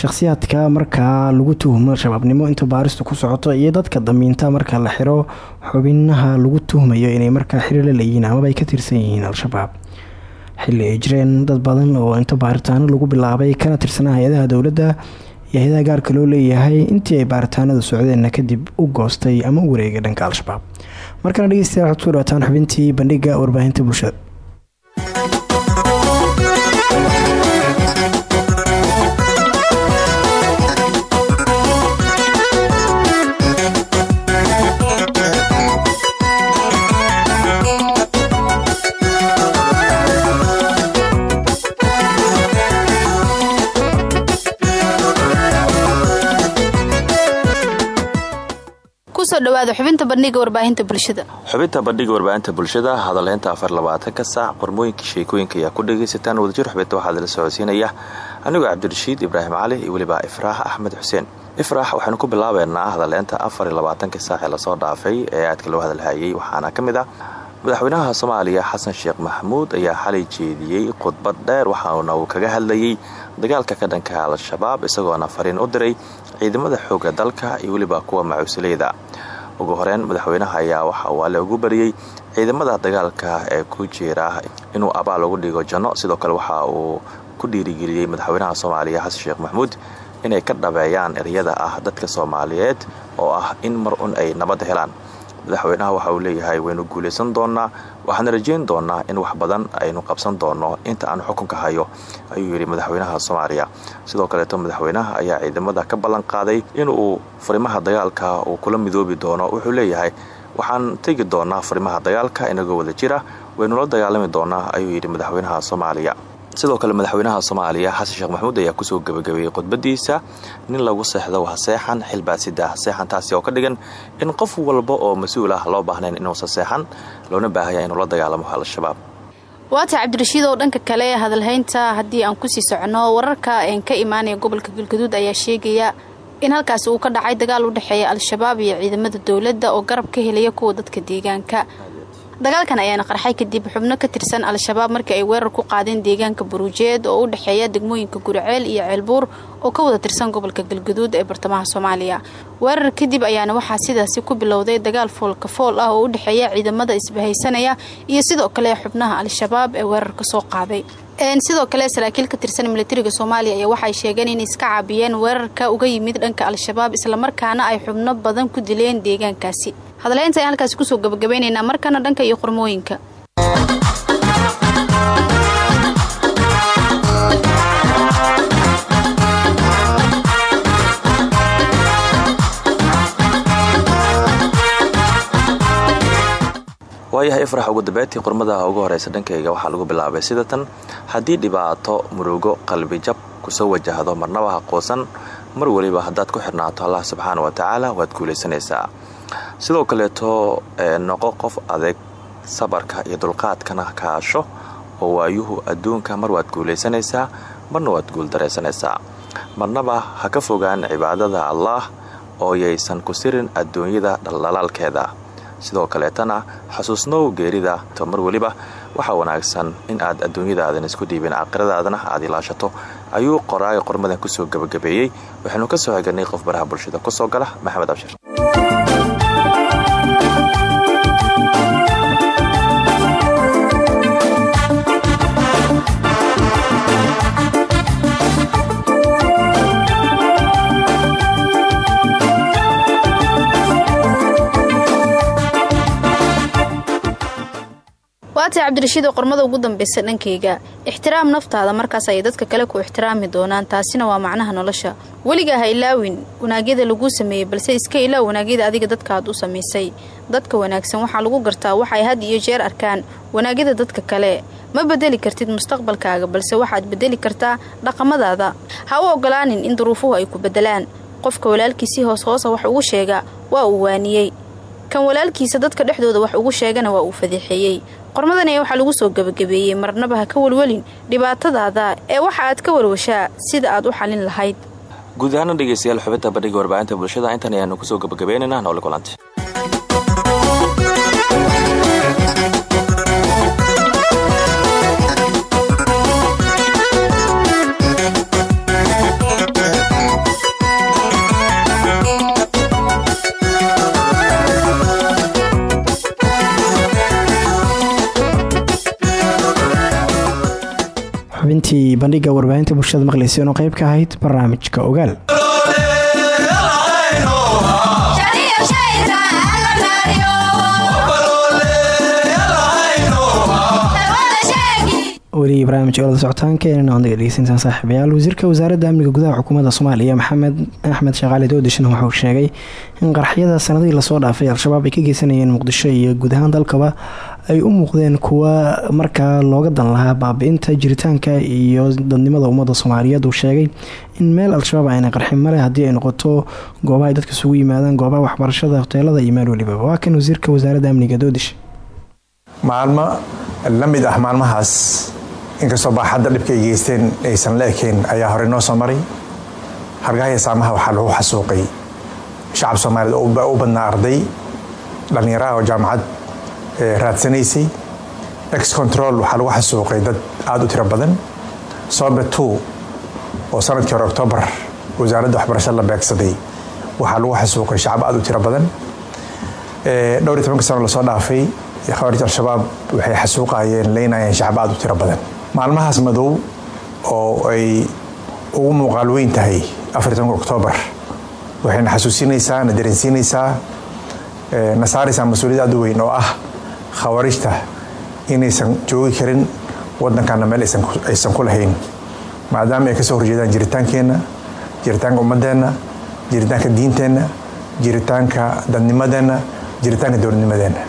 shakhsiyaadka markaa lagu tuhmo shabaabnimo inta baaristu ku socoto iyo dadka damiinta marka la xiro xubinaha lagu tuhmayo inay markaa xiriir la leeyihiin amaba ay ka tirsan yihiin al-shabaab. Xilli ay dad badan oo inta baaritaano lagu bilaabay kana tirsanaa hay'adaha dowladda iyo hay'adaha gaarka loo leeyahay intii ay baaritaanada socdeenna kadib u goostay ama u wareegay dhanka al-shabaab markana dhegeystayaal waxaad ku dhawaataan xubintii bandhiga warbaahinta bulshada dhawaada xubinta bandhiga warbaahinta bulshada. Xubinta bandhiga warbaahinta bulshada hadalheynta afar labaatanka saac qormooyinka sheekooyinka ayaa ku dhagaysataan wadajir xubinta waxaa la socodsiinaya anigoo cabdirashiid ibraahim cali iyo weliba ifraax axmed xuseen. Ifraax waxaynu ku bilaabeynaa hadalheynta afar iyo saac ee la soo dhaafay ee aadka loo hadalhayay waxaana ka mid ah madaxweynaha soomaaliya xasan sheekh maxamuud ayaa xalay jeediyey khudbad dheer waxaana uu kaga hadlayay dagaalka ka dhanka al-shabaab isagoona fariin u diray ciidamada xooga dalka iyo weliba kuwa macuusileyda ugu horeyn madaxweynaha ayaa waxa uu alle ugu bariyey ciidamada dagaalka ee ku jira inuu abaal ugu dhigo janno. Sidoo kale waxa uu ku dhiirigeliyey madaxweynaha soomaaliya xasan sheekh maxamuud inay ka dhabeeyaan eryada ah dadka soomaaliyeed oo ah in mar un ay nabad helaan. Madaxweynaha waxa uu leeyahay waynu guulaysan doonaa waxaana rajeyn doonaa in wax badan aynu qabsan doono inta aan xukunka hayo ayuu yidhi madaxweynaha soomaaliya. Sidoo kaleeto madaxweynaha ayaa ciidamada ka ballan qaaday inuu farimaha dagaalka uu kula midoobi doono. Wuxuu leeyahay waxaan tegi doonaa farimaha dagaalka inagoo wada jira waynula dagaalami doonaa ayuu yidhi madaxweynaha soomaaliya sidoo kale madaxweynaha soomaaliya xasan sheekh maxamuud ayaa ku soo gebagabeeyey khudbadiisa nin lagu seexdo waa seexan xilbaasida seexan taasi oo ka dhigan in qof walba oo mas'uul ah loo baahnayn inuusan seexan loona baahaya inuu la dagaalamo al-shabaab. Waata cabdirashiid oo dhanka kale hadalhaynta haddii aan ku sii socono wararka een ka imaanaya gobolka galgaduud ayaa sheegaya in halkaasi uu ka dhacay dagaal u dhexeeya al-shabaab iyo ciidamada dowladda oo garab ka helaya kuwa dadka deegaanka dagaalkan ayaana qarxay kadib xubno ka tirsan al-shabaab markii ay weerar ku qaadeen deegaanka buruujeed oo u dhexeeya degmooyinka guriceel iyo ceelbuur oo ka wada tirsan gobolka galgaduud ee bartamaha soomaaliya. Weerar kadib ayaana waxaa sidaasi ku bilowday dagaal foolka fool ah oo u dhexeeya ciidamada isbahaysanaya iyo sidoo kale xubnaha al-shabaab ee weerarka soo qaaday. Sidoo kale saraakiil ka tirsan milatariga soomaaliya ayaa waxay sheegeen inay iska caabiyeen weerarka uga yimid dhanka al-shabaab islamarkaana ay xubno badan ku dileen deegaankaasi hadalhaynta ayaan halkaasi ku soo gabagabeynaynaa markana dhanka iyo qormooyinka. Waayahay ifrax ugu dambeyntii qormada ugu horeysa dhankayga waxaa lagu bilaabay sida tan haddii dhibaato murugo qalbijab ku soo wajahdo marnaba ha quusan mar weliba haddaad ku xirnaato allah subxaana wa tacaala waad guulaysanaysaa sidoo kaleeto noqo qof adeeg sabarka iyo dulqaadkana kaasho oo waayuhu adduunka mar waad guulaysanaysaa marna waad guuldaraysanaysaa marnaba ha ka fogaan cibaadada allaah oo yaysan ku sirin adduunyada dhaldhalaalkeeda sidoo kaleetana xusuusnow geerida mar weliba. Waxaa wanaagsan in aad adduunyadaadan isku dhiibin aakhiradaadana aad ilaashato. Ayuu qoraaga qormadan ku soo gabagabeeyey. Waxaynu ka soo xiganay qof baraha bulshada ku soo gala maxamed abshir waatay cabdirashiid oo qormada ugu dambaysa dhankayga. Ixtiraam naftaada markaas ayay dadka kale ku ixtiraami doonaan taasina waa macnaha nolosha. Weligaa ha ilaawin wanaagyada laguu sameeyey balse iska ilaaw wanaagyada adiga dadka aad u samaysay. Dadka wanaagsan waxaa lagu gartaa waxay had iyo jeer arkaan wanaagyada dadka kale. Ma bedeli kartid mustaqbalkaaga balse waxaad bedeli kartaa dhaqamadaada. Ha u ogolaanin in duruufuhu ay ku bedelaan qofka walaalkiisii hoos hoosa wax ugu sheega waa uu waaniyey kan walaalkiisa dadka dhexdooda wax ugu sheegana waa uu fadeexeeyey qormadan ayaa waxaa lagu soo gebagabeeyey marnaba ka welwelin dhibaatadaada ee waxa aad ka walwashaa sida aad u xalin lahayd. Guud ahaana dhegeystayaal xubinta bandhiga warbaahinta bulshada intan ayaanu ku soo gebagabeynayna noole kulanti xubintii bandhiga warbaahinta bulshada maqlayseen oo qayb ka ahayd barnaamijka ogaal. Weli barnaamij olada socotaankeenana odaga dhegeysantaan saaxiibayaal wasiirka wasaaradda amniga gudaha xukuumadda soomaaliya maxamed axmed shaqaali doodishan waxauu sheegay in qaraxyada sanadihii la soo dhaafay al-shabaab ay ka geysanayeen muqdisho iyo guud ahaan dalkaba ay u muuqdeen kuwa markaa looga dan lahaa baabi'inta jiritaanka iyo dadnimada ummadda soomaaliyeed uu sheegay in meel al-shabaab ayna qarxin. Male haddii ay noqoto goobaha ay dadka isugu yimaadaan goobaha waxbarashada hoteelada iyo meel weliba waa kan wasiirka wasaaradda amniga doodish maalmo la mid ah maalmahaas inkastoo baaxadda dhibka ay geysteen aysan la ekayn ayaa horey noo soo maray. Hargahaya saamaha waxaa lagu xasuuqay. Shacab soomaaliyeed u badnaa arday dhallinyaraha oo jaamacad raadsanaysay ex control waxaa lagu xasuuqay dad aada u tiro badan. Sobe two oo sannadkii hore oktoobar wasaaradda waxbarashada la beegsaday waxaa lagu xasuuqay shacab aada u tiro badan. Dhowr iyo tobanka sano la soo dhaafay khawaarij al-shabaab waxay xasuuqayeen leynayeen shacab aada u tiro badan. Maalmahaas madow oo ay ugu muuqaal weyn tahay afar iyo tobanka oktoobar waxayna xasuusinaysaa na dareensiinaysaa na mas'uuliyad aada u weyn oo ah khawaarijta inaysan joogi karin waddankana meel aysan ku lahayn. Maadaama ay ka soo horjeedaan jiritaankeenna jiritaanka ummadeenna jiritaanka diinteenna jiritaanka dadnimadeenna jiritaanka dowladnimadeenna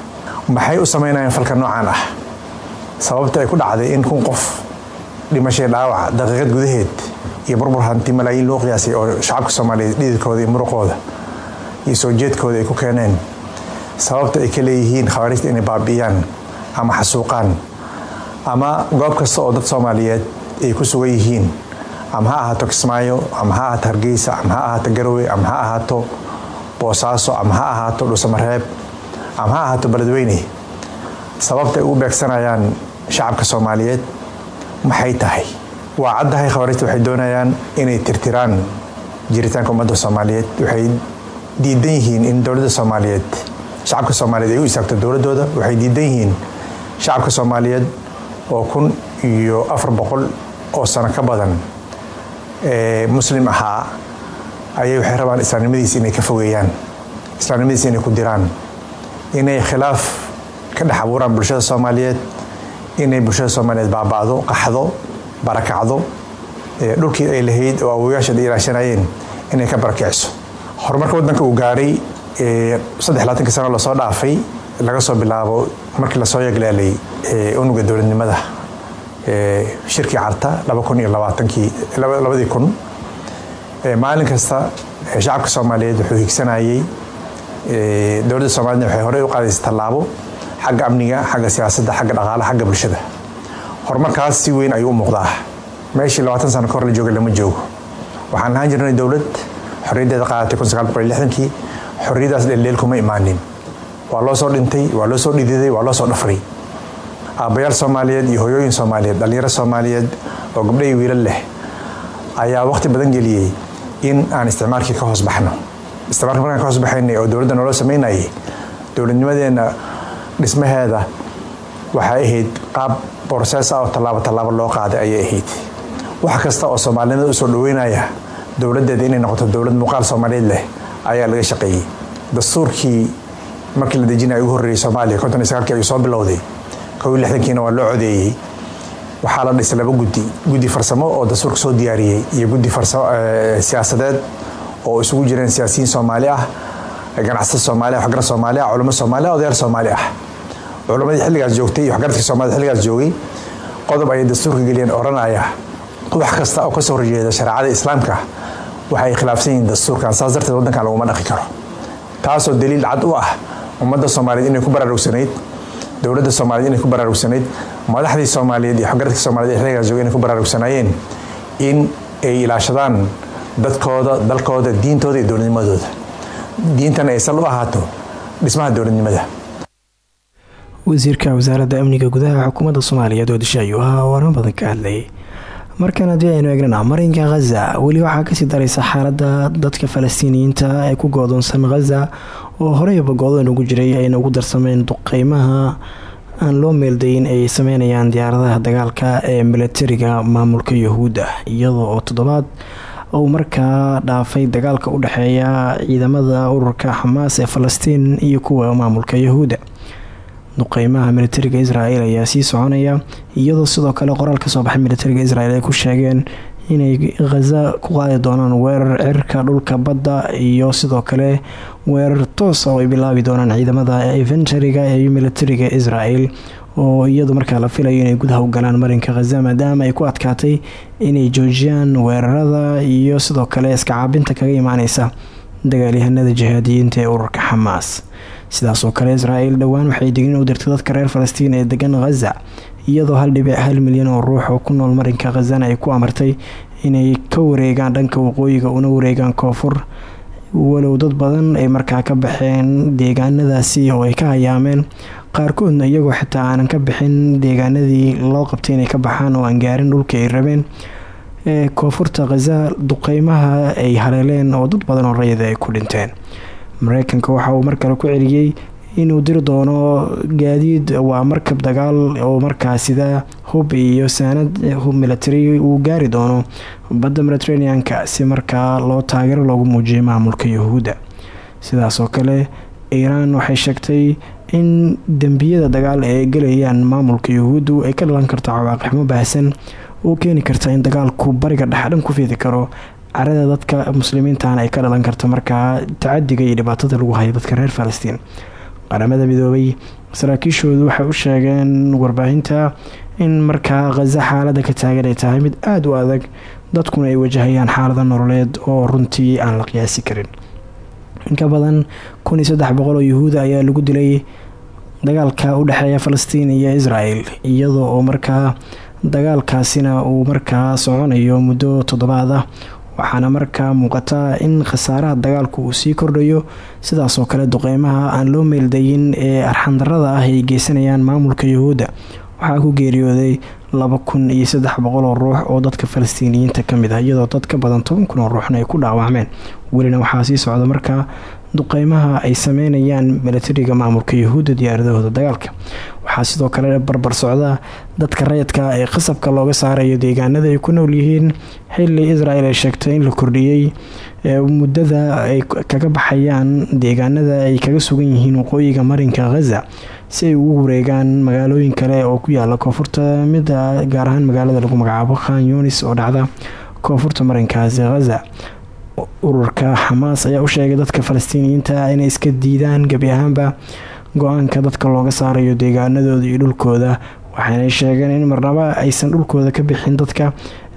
maxay u samaynayaan falka noocaan ah? Sababta ay ku dhacday in kun qof dhimashay dhaawac daqiiqad gudaheed iyo burbur hanti malaayiin loo qiyaasay oo shacabka soomaaliyeed dhididkooda iyo muruqooda iyo soo jeedkooda ay ku keeneen sababta ay ka leeyihiin khawaarijta inay baabi'iyaan ama xasuuqaan ama goob kasta oo dad soomaaliyeed ay ku sugan yihiin ama ha ahaato kismaayo ama ha ahaato hargeysa ama ha ahaato garowe ama ha ahaato boosaaso ama ha ahaato dhuusamareeb ama ha ahaato beledweyne sababta ay ugu beegsanayaan shacabka soomaaliyeed maxay tahay? Waa caddahay khawaarijta waxay doonayaan inay tirtiraan jiritaanka ummadda soomaaliyeed waxay diidan yihiin in dowladda soomaaliyeed shacabka soomaaliyeed ay u istaagto dowladooda waxay diidan yihiin shacabka soomaaliyeed oo kun iyo afar boqol oo sano ka badan. Ee muslim ahaa ayay waxay rabaan islaamnimadiisa inay ka fogeeyaan islaamnimadiisa inay ku diraan inay khilaaf ka dhex abuuraan bulshada soomaaliyeed inay bulshada soomaaliyeed baaba'do qaxdo barakacdo dhulkii ay lahayd oo awoyaasheed ay ilaashanayeen inay ka barakiciso horumarka waddanka uu gaaray saddex labaatanki sano la soo dhaafay laga soo bilaabo markii la soo yeglaalay unuga dowladnimada shirkii carta laba kun iyo labaatankii labadii kun. Maalin kasta shacabka soomaaliyeed wuxuu higsanayay dowladda soomaaliyed waxay horey u qaadaysa tallaabo xagga amniga xagga siyaasadda xagga dhaqaalaha xagga bulshada. Horumarkaas si weyn ayuu u muuqdaa. Meeshii labaatan sano ka hor la joogay lama joogo. Waxaan lahaan jirnay dowlad xorriyaddeeda qaadatay kun sagaal boqol iyo lixdankii xorriyaddaas dheeldheel kuma imaanin. Waa loo soo dhintay waa loo soo dhididay waa loo soo dhafray. Aabbayaal soomaaliyeed iyo hooyooyin soomaaliyeed dhallinyaro soomaaliyeed oo gabdho iyo wiilal leh ayaa waqti badan geliyey in aan isticmaalkii ka hoos baxno. Isticmaalka markaan ka hoos baxaynay oo dowladda naloo samaynayay dowladnimadeenna dhismaheeda waxay ahayd qaab borsees ah oo tallaabo tallaabo loo qaaday ayay ahayd. Wax kasta oo soomaalinimada u soo dhaweynaya dowladdeeda inay noqoto dowlad muuqaal soomaaliyeed leh ayaa laga shaqeeyey dastuurkii markii la dejinaya ugu horreeyey soomaaliya konton iyo sagaalkii ayuu soo bilowday. Kow lixdankiina waa loo codeeyey. Waxaa la dhisay laba guddi. Guddi farsamo oo dastuurka soo diyaariyey iyo guddi siyaasadeed oo isugu jireen siyaasiyiin soomaali ah ganacsada soomaali ah waxgarad soomaali ah culamo soomaali ah odayaal soomaali ah. Culammadii xilligaas joogtay iyo waxgaradkii soomaalida xilligaas joogay qodob ayay dastuurka geliyeen oranaya. Wax kasta oo ka soo horjeeda shareecada islaamka waxa ay khilaafsan yihiin dastuurkan saas darteed waddankan laguma dhaqi karo taasoo daliil cad u ah ummadda soomaaliyeed inay ku baraarugsanayd dowladda soomaaliyeed inay ku baraarugsanayd madaxdii soomaaliyeed iyo waxgaradkii soomaaliyed ee xilligaas joogay inay ku baraarugsanaayeen in ay ilaashadaan dadkooda dalkooda diintooda iyo dowladnimadooda. Diintana ay sal u ahaato dhismaha dowladnimada. Wasiirka wasaaradda amniga gudaha xukuumadda soomaaliyeed oo disha ayuu ahaa arimo badan ka hadlayay markan haddii aynu eegnana marinka khaza weli waxaa ka sii daraysa xaaladda dadka falastiiniyiinta ee ku goodoonsan khaza oo horeyba go-doon ugu jiray ayna ugu darsameen duqeymaha aan loo meeldayin ay sameynayaan diyaaradaha dagaalka ee milatariga maamulka yahuudda iyadoo oo toddobaad uu markaa dhaafay dagaalka u dhexeeya ciidamada ururka xamaas ee falastiin iyo kuwa maamulka yahuudda duqeymaha militariga israel ayaa sii soconaya iyadoo sidoo kale qoraal ka soo baxay militariga israel ay ku sheegeen inay khaza ku qaadi doonaan weerar cirka dhulka badda iyo sidoo kale weerar toosa oo ay bilaabi doonaan ciidamada eventariga ee militariga israel oo iyadu markaa la filayo inay gudaha u galaan marinka khaza maadaama ay ku adkaatay inay joojiyaan weerarada iyo sidoo kale iska caabinta kaga imaaneysa dagaalyahanada jihaadiyiinta ee ururka xamaas sidaasoo kale israel dhowaan waxay dignin u dirtay dadka reer falastiin ee degan khaza iyadoo hal dhibic hal milyan oo ruux oo ku nool marinka khazana ay ku amartay inay ka wareegaan dhanka waqooyiga una wareegaan koonfur. Walow dad badan ay markaa ka baxeen deegaanadaasi oo ay ka hayaameen. Qaarkoodna iyagoo xitaa aanan ka bixin deegaanadii loo qabtay inay ka baxaan oo aan gaarin dhulka ay rabeen. Ee koonfurta khaza duqeymaha ay haleeleen oo dad badan oo rayida ay ku dhinteen mareykanka waxa uu mar kale ku celiyey inuu diri doono gaadiid. Waa markab dagaal oo markaa sida hub iyo saanad military uu gaari doono badda mediteraneanka si markaa loo taageero loogu muujiyay maamulka yahuudda sidaasoo kale iiraan waxay sheegtay in dembiyada dagaal ee ay gelayaan maamulka yahuuddu ay ka dhalan karto cawaaqixmo baahsan. Oo keeni karta in dagaalku bariga dhexdhan ku fiidi karo carada dadka muslimiintana ay ka dhalan karto markaa tacadiga iyo dhibaatada lagu hayo dadka reer falastiin. Qaramada midoobay saraakiishoodu waxay u sheegeen warbaahinta in markaa khaza xaalada ka taagan ay tahay mid aada u adag dadkuna ay wajahayaan xaalada nololeed oo runtii aan la qiyaasi karin. Inka badan kun iyo saddex boqol oo yuhuuda ayaa lagu dilay dagaalka u dhexeeya falastiin iyo israel iyadoo oo markaa dagaalkaasina uu markaa soconayo muddo toddobaad ah waxaana markaa muuqata in khasaaraha dagaalku uu sii kordhayo sidaasoo kale duqeymaha aan loo meeldayin ee arxandarada ah ay geysanayaan maamulka yahuudda waxaa ku geeriyooday laba kun iyo saddex boqol oo ruux oo dadka falastiiniyiinta ka mid ah iyadoo dad ka badan toban kun oo ruuxna ay ku dhaawacmeen. Welina waxaa sii socda markaa duqeymaha ay sameynayaan milatariga maamulka yahuudda diyaaradahooda dagaalka. Waxaa sidoo kale barbar socda dadka rayidka ee qasabka looga saarayo deegaanada ay ku nool yihiin xili israel ay sheegtay in la kordhiyey muddada ay kaga baxayaan deegaanada ay kaga sugan yihiin waqooyiga marinka khaza si ay ugu wareegaan magaalooyin kale oo ku yaalla koonfurta mida gaar ahaan magaalada lagu magacaabo khan yunis oo dhacda koonfurta marinkaasi khaza ururka xamaas ayaa u sheegay dadka falastiiniyiinta inay iska diidaan gebi ahaanba. Go'aanka dadka looga saarayo deegaanadooda iyo dhulkooda waxaanay sheegeen in marnaba aysan dhulkooda ka bixin dadka.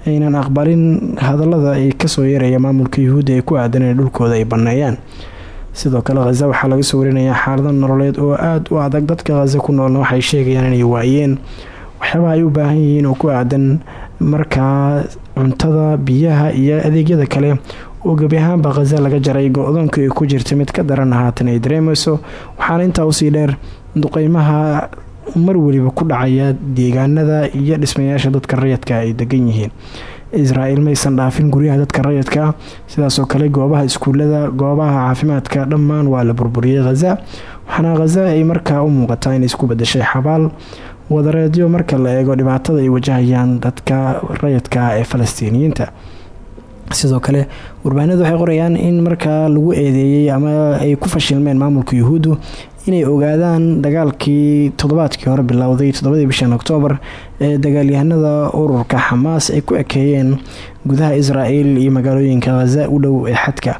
Aynan aqbalin hadalada ay ka soo yeeraya maamulka yuhuudda ee ku aadan in dhulkooda ay baneeyaan sidoo kale khaza waxaa laga soo warinayaa xaalada nololeed oo aada u adag. Dadka khaza ku noolna waxay sheegayaan inay waayeen. Waxyaabaha ay u baahan yihiin oo ku aadan markaa cuntada biyaha iyo adeegyada kale oo gebi ahaanba khaza laga jaray go-doonka ay ku jirta mid ka daran haatan ay dareemayso waxaana intaa u sii dheer duqeymaha mar weliba ku dhacaya deegaanada iyo dhismayaasha dadka rayidka ay degan yihiin. Israel maysan dhaafin guryaha dadka rayidka sidaasoo kale goobaha iskuulada goobaha caafimaadka dhammaan waa la burburiyey khaza waxaana khaza ay markaa u muuqataa inay isku badashay xabaal wadareedyo marka la eego dhibaatada ay wajahayaan dadka rayidka ee falastiiniyiinta sidoo kale warbaahinadu waxay qorayaan in markaa lagu eedeeyey ama ay ku fashilmeen maamulka yuhuuddu inay ogaadaan dagaalkii toddobaadkii hore bilowday toddobadii bishan oktoobar ee dagaalyahanada ururka xamaas ay ku ekeeyeen gudaha israel iyo magaalooyinka khaza u dhow ee xadka.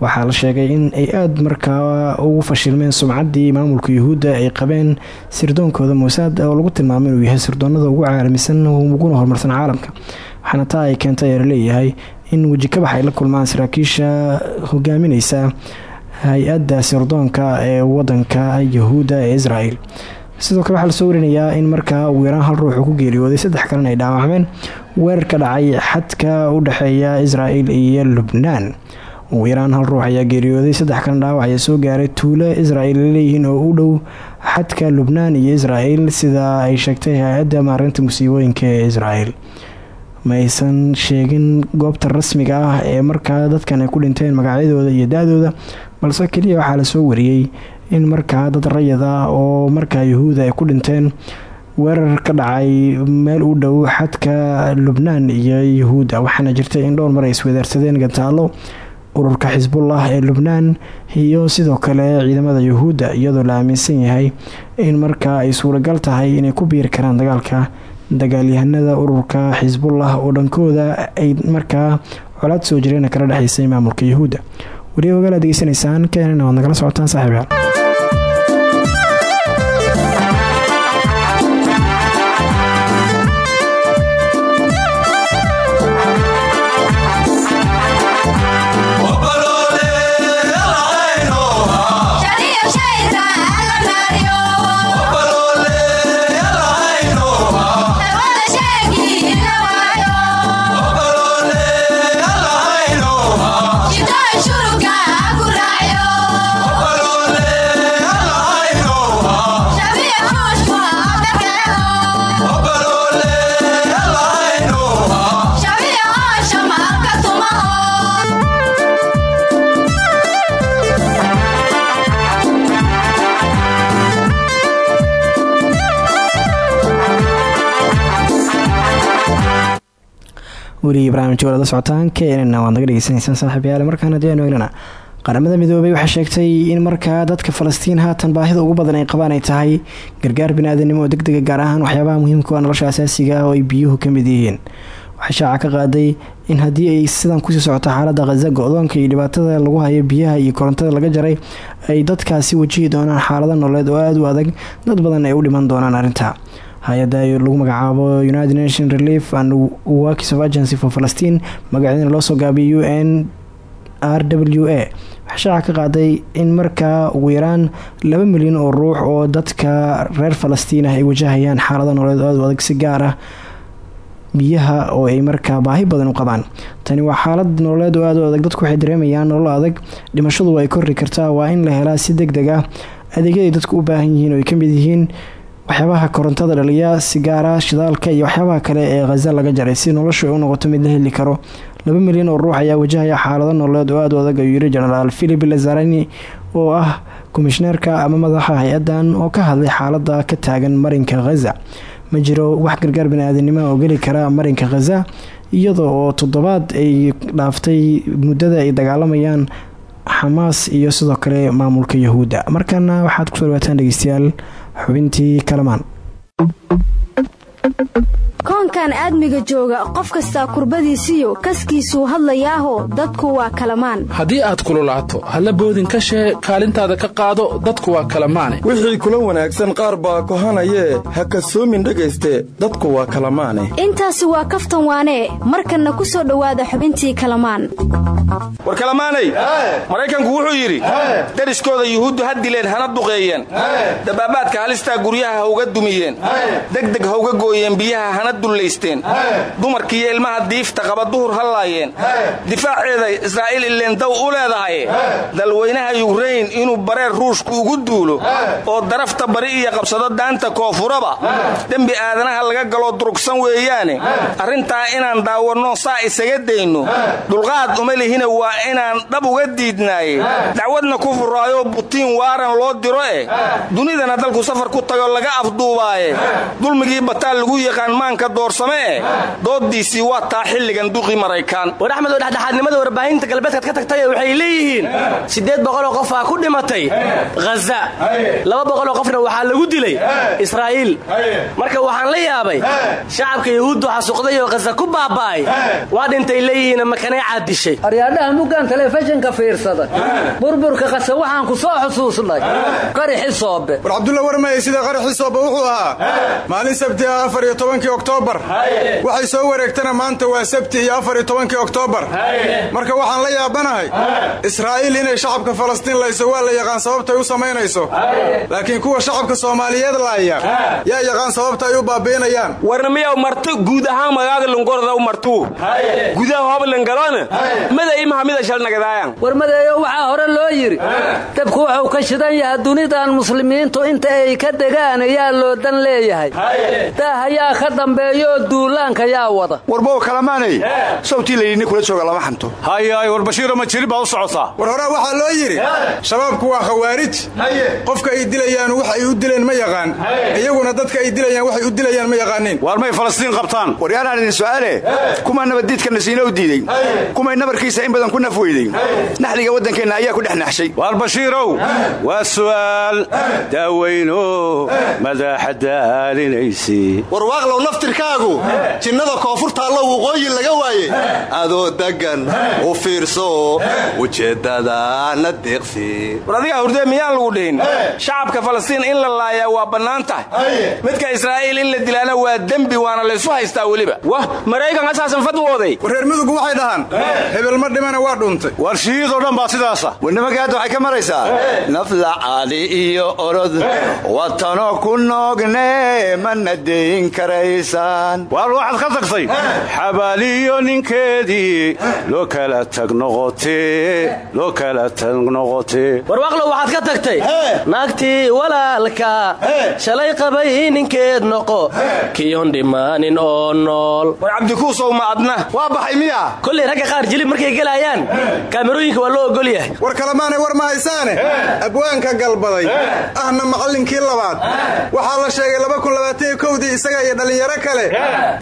Waxaa la sheegay in ay aada markaa ugu fashilmeen sumcaddii maamulka yuhuudda ay qabeen sirdoonkooda mosaad oo lagu tilmaamay inuu yahay sirdoonada ugu caalamisan uguna horumarsan caalamka. Waxaana taa ay keentay ee in wejikabax ay la kulmaan saraakiisha hogaamineysa hay'adda sirdoonka ee wadanka yahuudda ee israel sidoo kale waxaa la soo warinayaa in markaa ugu hal ruux uu ku geeriyooday saddex kalena ay dhaawacmeen weerar ka dhacay xadka u dhexeeya israel iyo lubnaan. Ugu hal ruux ayaa geeriyooday saddex kalena dhaawac ayaa soo gaaray tuulo israel leeyihiin oo u dhow xadka lubnaan iyo israel sida ay sheegtay hay'adda maarinta musiibooyinka ee israel ma sheegin goobta rasmiga ah ee markaa dadkan ay ku dhinteen magacyadooda iyo da-dooda balse keliya waxaa la soo wariyey in markaa dad rayid ah oo markaa yuhuuda ay ku dhinteen weerar ka dhacay meel u dhow xadka lubnaan iyo yuhuudda waxaana jirtay in dhowr mar ay iswadaarsadeen gantaalo ururka xisbullah ee lubnaan iyo sidoo kale ciidamada yuhuudda iyadoo la aaminsan yahay in markaa ay suuragal tahay inay ku biiri karaan dagaalka dagaalyahanada ururka xisbullah oo dhankooda ay markaa colaad soo jireen kala dhexeysay maamulka yuhuudda. Weli ogaala degeysanaysaan keenana waad nagala socotaan saaxiibayaal weli barnaamijka walada socotaan keenana waad naga dhegeysanaysaan saaxiibayaal markaan haddii aynu egnana qaramada midoobay waxay sheegtay in markaa dadka falastiin haatan baahida ugu badan ay qabaan ay tahay gargaar bini-aadanimo oo degdega gaar ahaan waxyaabaha muhiimka a nolosha asaasiga ah oo ay biyuhu ka mid yihiin. Waxay shaaca ka qaaday in haddii ay sidan ku sii socoto xaalada khaza go-doonka iyo dhibaatada lagu hayo biyaha iyo korontada laga jaray ay dadkaasi wajihi doonaan xaalado nololeed oo aada u adag dad badan ay u dhiman doonaan arrinta hay'adda lagu magacaabo united nation relief and works of agency for palestine magaceedana loosoo gaabiyay u n r w a. Waxaa shaaca ka qaaday in markaa ugu yaraan laba milyan oo ruux oo dadka reer falastiin ah ay wajahayaan xaalada nololeed aada adag si gaar ah biyaha oo ay markaa baahi badan u qabaan. Tani waa xaalad nololeed oo aada u adag dadku waxay dareemayaan nolol adag dhimashadu ay korri kartaa waa in la helaa si deg deg ah adeegyaday dadku u baahan yihiin oo ay ka mid yihiin waxyaabaha korontada dhaliya sigaara shidaalka iyo waxyaabaha kale ee khaza laga jaray si noloshu ay u noqoto mid la heli karo. Laba milyan oo ruux ayaa wajahaya xaalado nololeed oo aada u adag ayuu yiri genaraal philip lazarani oo ah komishineerka ama madaxa hay'adan oo ka hadlay xaalada ka taagan marinka khaza ma jiro wax gargaar bani-aadanimo oo geli kara marinka khaza iyadoo oo toddobaad ay dhaaftay muddada ay dagaalamayaan xamaas iyo sidoo kale maamulka yahuudda. Markana waxaad ku soo dhawaataan dhegeystayaal xubintii kalamaan koonkan aadmiga jooga qof kastaa kurbadiisiyo kaskiisuu hadlayaaho dadku waa kalamaan. Haddii aad kululaato halla boodin ka shee kaalintaada ka qaado dadku waa kalamaane. Wixii kula wanaagsan qaar baa kohanayee ha kasoomin dhegayste dadku waa kalamaane. Intaasi waa kaftan waanee markanna ku soo dhowaada xubintii kalamaan. War kalamaanay? Maraykanku wuxuu yidhi dariskooda yuhuuddu ha dileen hana duqeeyeen. Dabaabaadka halistaa guryaha ha uga dumiyeen. Degdeg ha uga gooyeen biyaha hana dullaysteen dumarkiiyo ilmaha diifta qaba duhur ha laayeen. Difaaceeda israa'iil ileen daw u leedahay. Dalweynaha yukrayn inuu bareer ruushku ugu duulo. Oo darafta bari iyo qabsado daanta koonfuraba. Dembi aadanaha laga galoo durugsan weeyaane. Arrintaa inaan daawanno saa isaga dayno. Dulqaad uma lihina waa inaan dhab uga diidnaaye dacwadna ku furaayoo butiin waaran loo diro eh. Dunidana dalku safar ku tago laga afduubaaye. Dulmigii bataal lagu yaqaan islaamka doorsamee? Doodiisii waa taa xilligan duqi maraykaan. War axmed oo dhexdhexaadnimada warbaahinta galbeedkaad ka tagtay waxay leeyihiin siddeed boqoloo qofaa ku dhimatay haza laba boqoloo qofna waxaa lagu dilay israa'iil. Marka waxaan la yaabay shacabka yahuuddu xasuuqday oo haza ku baaba'ay. Waa dhintay leeyihiin makaneecaad dishay aryaadhaha muggaan telefishinka fiirsada. Burburka qase waxaan ku soo xusuusnay. Qaraxi soobe war cabdulla warmay sida qaraxi soobe wuxuu ahaa maalin sabti ah afar iyo tobankii oktoobar waxay soo wareegtana maanta waa sabti iyo afar iyo tobankii oktoobar marka waxaan la yaabanahay israa'iil inay shacabka falastiin layso waa la yaqaan sababtay u samaynayso. Laakiin kuwa shacabka soomaaliyeed laaya yaa yaqaan sababta ay u baabi'inayaan. Warna miyaw marto guud ahaan magaaga lungorda u martuu gudaha hoblangalona mada imaha mida shalnagadaayan warmadeeyo waxaa hore loo yidhi dabku wuxuu ka shidan yahay dunidan muslimiintu inta ay ka degaan ayaa loo dan leeyahay. Daah ayaa ka dambeeyooo duulaanka yaa wada. Warbow kalamaanay. Sawtii layidhi kula jooga lama xanto hayaay war bashiiro ma jiri baa u socotaa war horaa waxaa loo yidhi shabaabku waa khawaarij. Qofka ay dilayaan wax ay u dileen ma yaqaan. Iyaguna dadka ay dilayaan waxay u dilayaan ma yaqaaniin. Waar may falastiin qabtaan? Waryaanaan idin su'aale. Kuma nabaddiidka nasiino u diidey kumay nabarkiisa in badan ku naf weyday naxliga waddankeenna ayaa ku dhex naxshay waar bashiirow? Waa su'aal. Daaweyno madaaxa daalinaysi. Warwaaqlow naftirkaagu jinnada koonfurtaallo waqooyi laga waaye. Adoo deggan u fiirso ujeeddadaana deeqsi. War adigaa hurdee miyaan lagu dhihin? Shacabka falastiin in la laayaa waa bannaan tahay. Midka israa'iil in la dilaana waa dembi waana laysu haystaa weliba. Wah maraykan asaasan fadwooday war reer midugu waxay dhahaan hebel ma dhimana waa dhuuntay war shiidoo dhan baa sidaasa. Warnimanka hadda waxay ka maraysaa. Naflacaali iyo orod. Watano ku noogne mana karaysaan waar waxaad ka tagtay? Xabaaliyo ninkeedii loo kala tag noqotee loo kala tag noqotee warwaaqlow waxaad ka tagtay? Naagtii walaalka shalay qabay ninkeed noqo. Kiyon dhimaanin oo nool. War cabdikuusow ma adna? Waa baxay miya? Kollay ragga qaar jilib markay gelayaan. Kaamirooyinka waa loo ogol yahay. War kalemaane war ma haysaane? Abwaanka galbaday. Ahna macallinkii labaad. Waxaa la sheegay isaga iyo dhallinyaro kale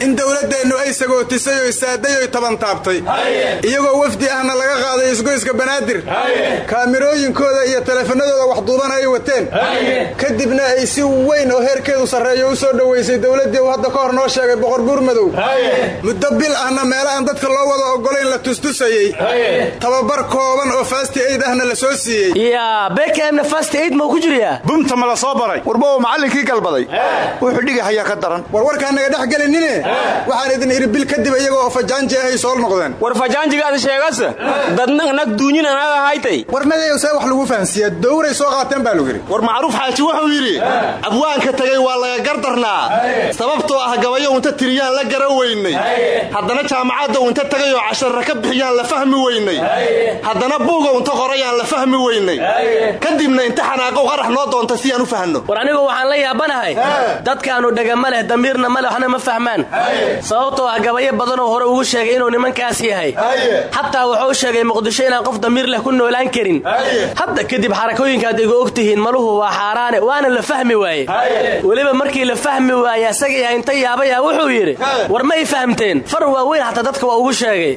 in dowladdeennu ay sagootisay oy saaday oy tabantaabtay iyagoo wafdi ahna laga qaaday isgoyska banaadir. Kaamirooyinkooda iyo teleefanadooda wax duuban ay wateen. Kadibna ay si weyn oo heerkeedu sarreeyo u soo dhowaysay dowladdii uu hadda ka hor noo sheegay boqor buurmadow muddo bil ahna meelo aan dadka loo wada ogolayn la tustusayey. Tababar kooban oo fasti aid ahna la soo siiyey. Yaa bekemna fasti aid mau ku jiriyaa? Bumta ma la soo baray. Warbow macallinkii galbaday. Wuxuu dhigahayaa ka daran. War warkaan naga dhex gelinine waxaan idin idhi bil kadib iyago oo fajaanji ahay soo noqdeen. War fajaanjigaada sheegase dadna nag duunyin anaga haytay war madeeyow see wax lagu fahansiiyaa dowray soo qaateen baa lagu yidhi. War macruuf xaaji wuxuu yidhi abwaanka tegey waa laga gardarnaa. Sababtoo ah gabayo unta tiriyaan la gara weynay. Haddana jaamacadda unta tegayoo casharra ka bixiyaan la fahmi weynay. Haddana buuga unta qorayaan la fahmi weynay. Kadibna inta xanaaqow qarax noo doonta si aan u fahanno. War anigu waxaan la yaabanahay dadkaanu dhegama leh damiirna waxna ma fahmaan. Sababtoo ah gabayo badanoo hore ugu sheegay inuu nimankaas yahay. Xataa wuxuu sheegay muqdisho inaan qof damiir leh ku noolaan karin. Hadda kadib xarakooyinkaad igu og tihiin maluhu waa xaaraane waana la fahmi waaye. Weliba markii la fahmi waaye asagayaha inta yaabaya wuxuu yidhi war ma y fahamteen far waaweyn xataa dadka waa ugu sheegay.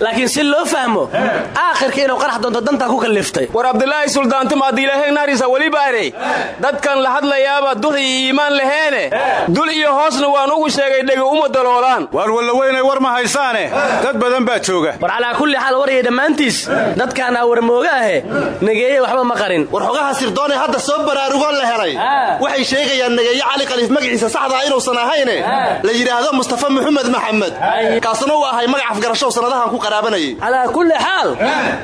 Laakiin si loo fahmo aakhirka inuu qarax doonto dantaa ku kalliftay. War abdilaahi suldaantum adiilaheg naarisa welibaare dadkan la hadlayaaba iyo iimaan laheene. Dul iyo hoosna waan ugu sheegay dhega uma daloolaan waar wallaweynay war ma haysaane. Dad badan baa jooga. War calaa kulli xaal waraya dhammaantiis. Dadkaanaa warmooga ahe nageeye waxba ma qarin. War xogaha sirdoonee hadda soo baraarugoon la helay. Waxay sheegayaan nageeye cali khaliif magaciisa saxdaa inuusan ahayne. La yidhaahdo mustafa maxamed maxamed. Kaasuna uu ahay magac afgarashow sannadahan ku qaraabanayay. Calaa kulli xaal.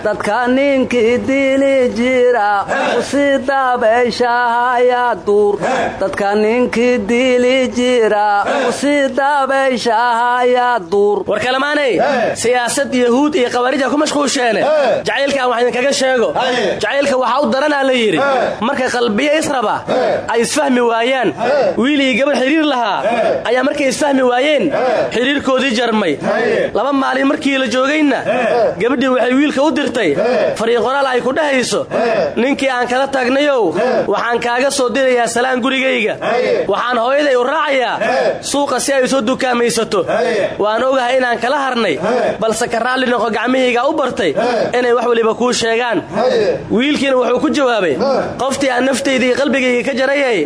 Dadka ninkii dili jira u sii dabayshaahaya duur. Dadka ninkii dili jira u sii dabayshaahaya duur. War kalamaanay? Siyaasad yahuud iyo khawaarija ku mashquusheene. Jacaylkan wax idinkaga sheego. Jacaylka waxaa u daranaa la yidhi. Marka qalbiya israba ay isfahmi waayaan. Wiilii gabadh xidhiir lahaa ayaa markay isfahmi waayeen. Xidhiirkoodii jarmay. Laba maalin markii la joogayna gabadhii waxay wiilka u dirtay. Fariiqoraal ay ku dhahayso ninkii aan kala taagnayow waxaan kaaga soo dirayaa salaan gurigayga. Waxaan hooyaday u raacayaa suuqa si ay soo dukaamaysato waan ogahay inaan kala harnay balse ka raalli noqo gacmihaygaa u bartay inay wax waliba kuu sheegaan. Wiilkiina wuxuu ku jawaabay qoftii aan naftayda iyo qalbigayga ka jarayay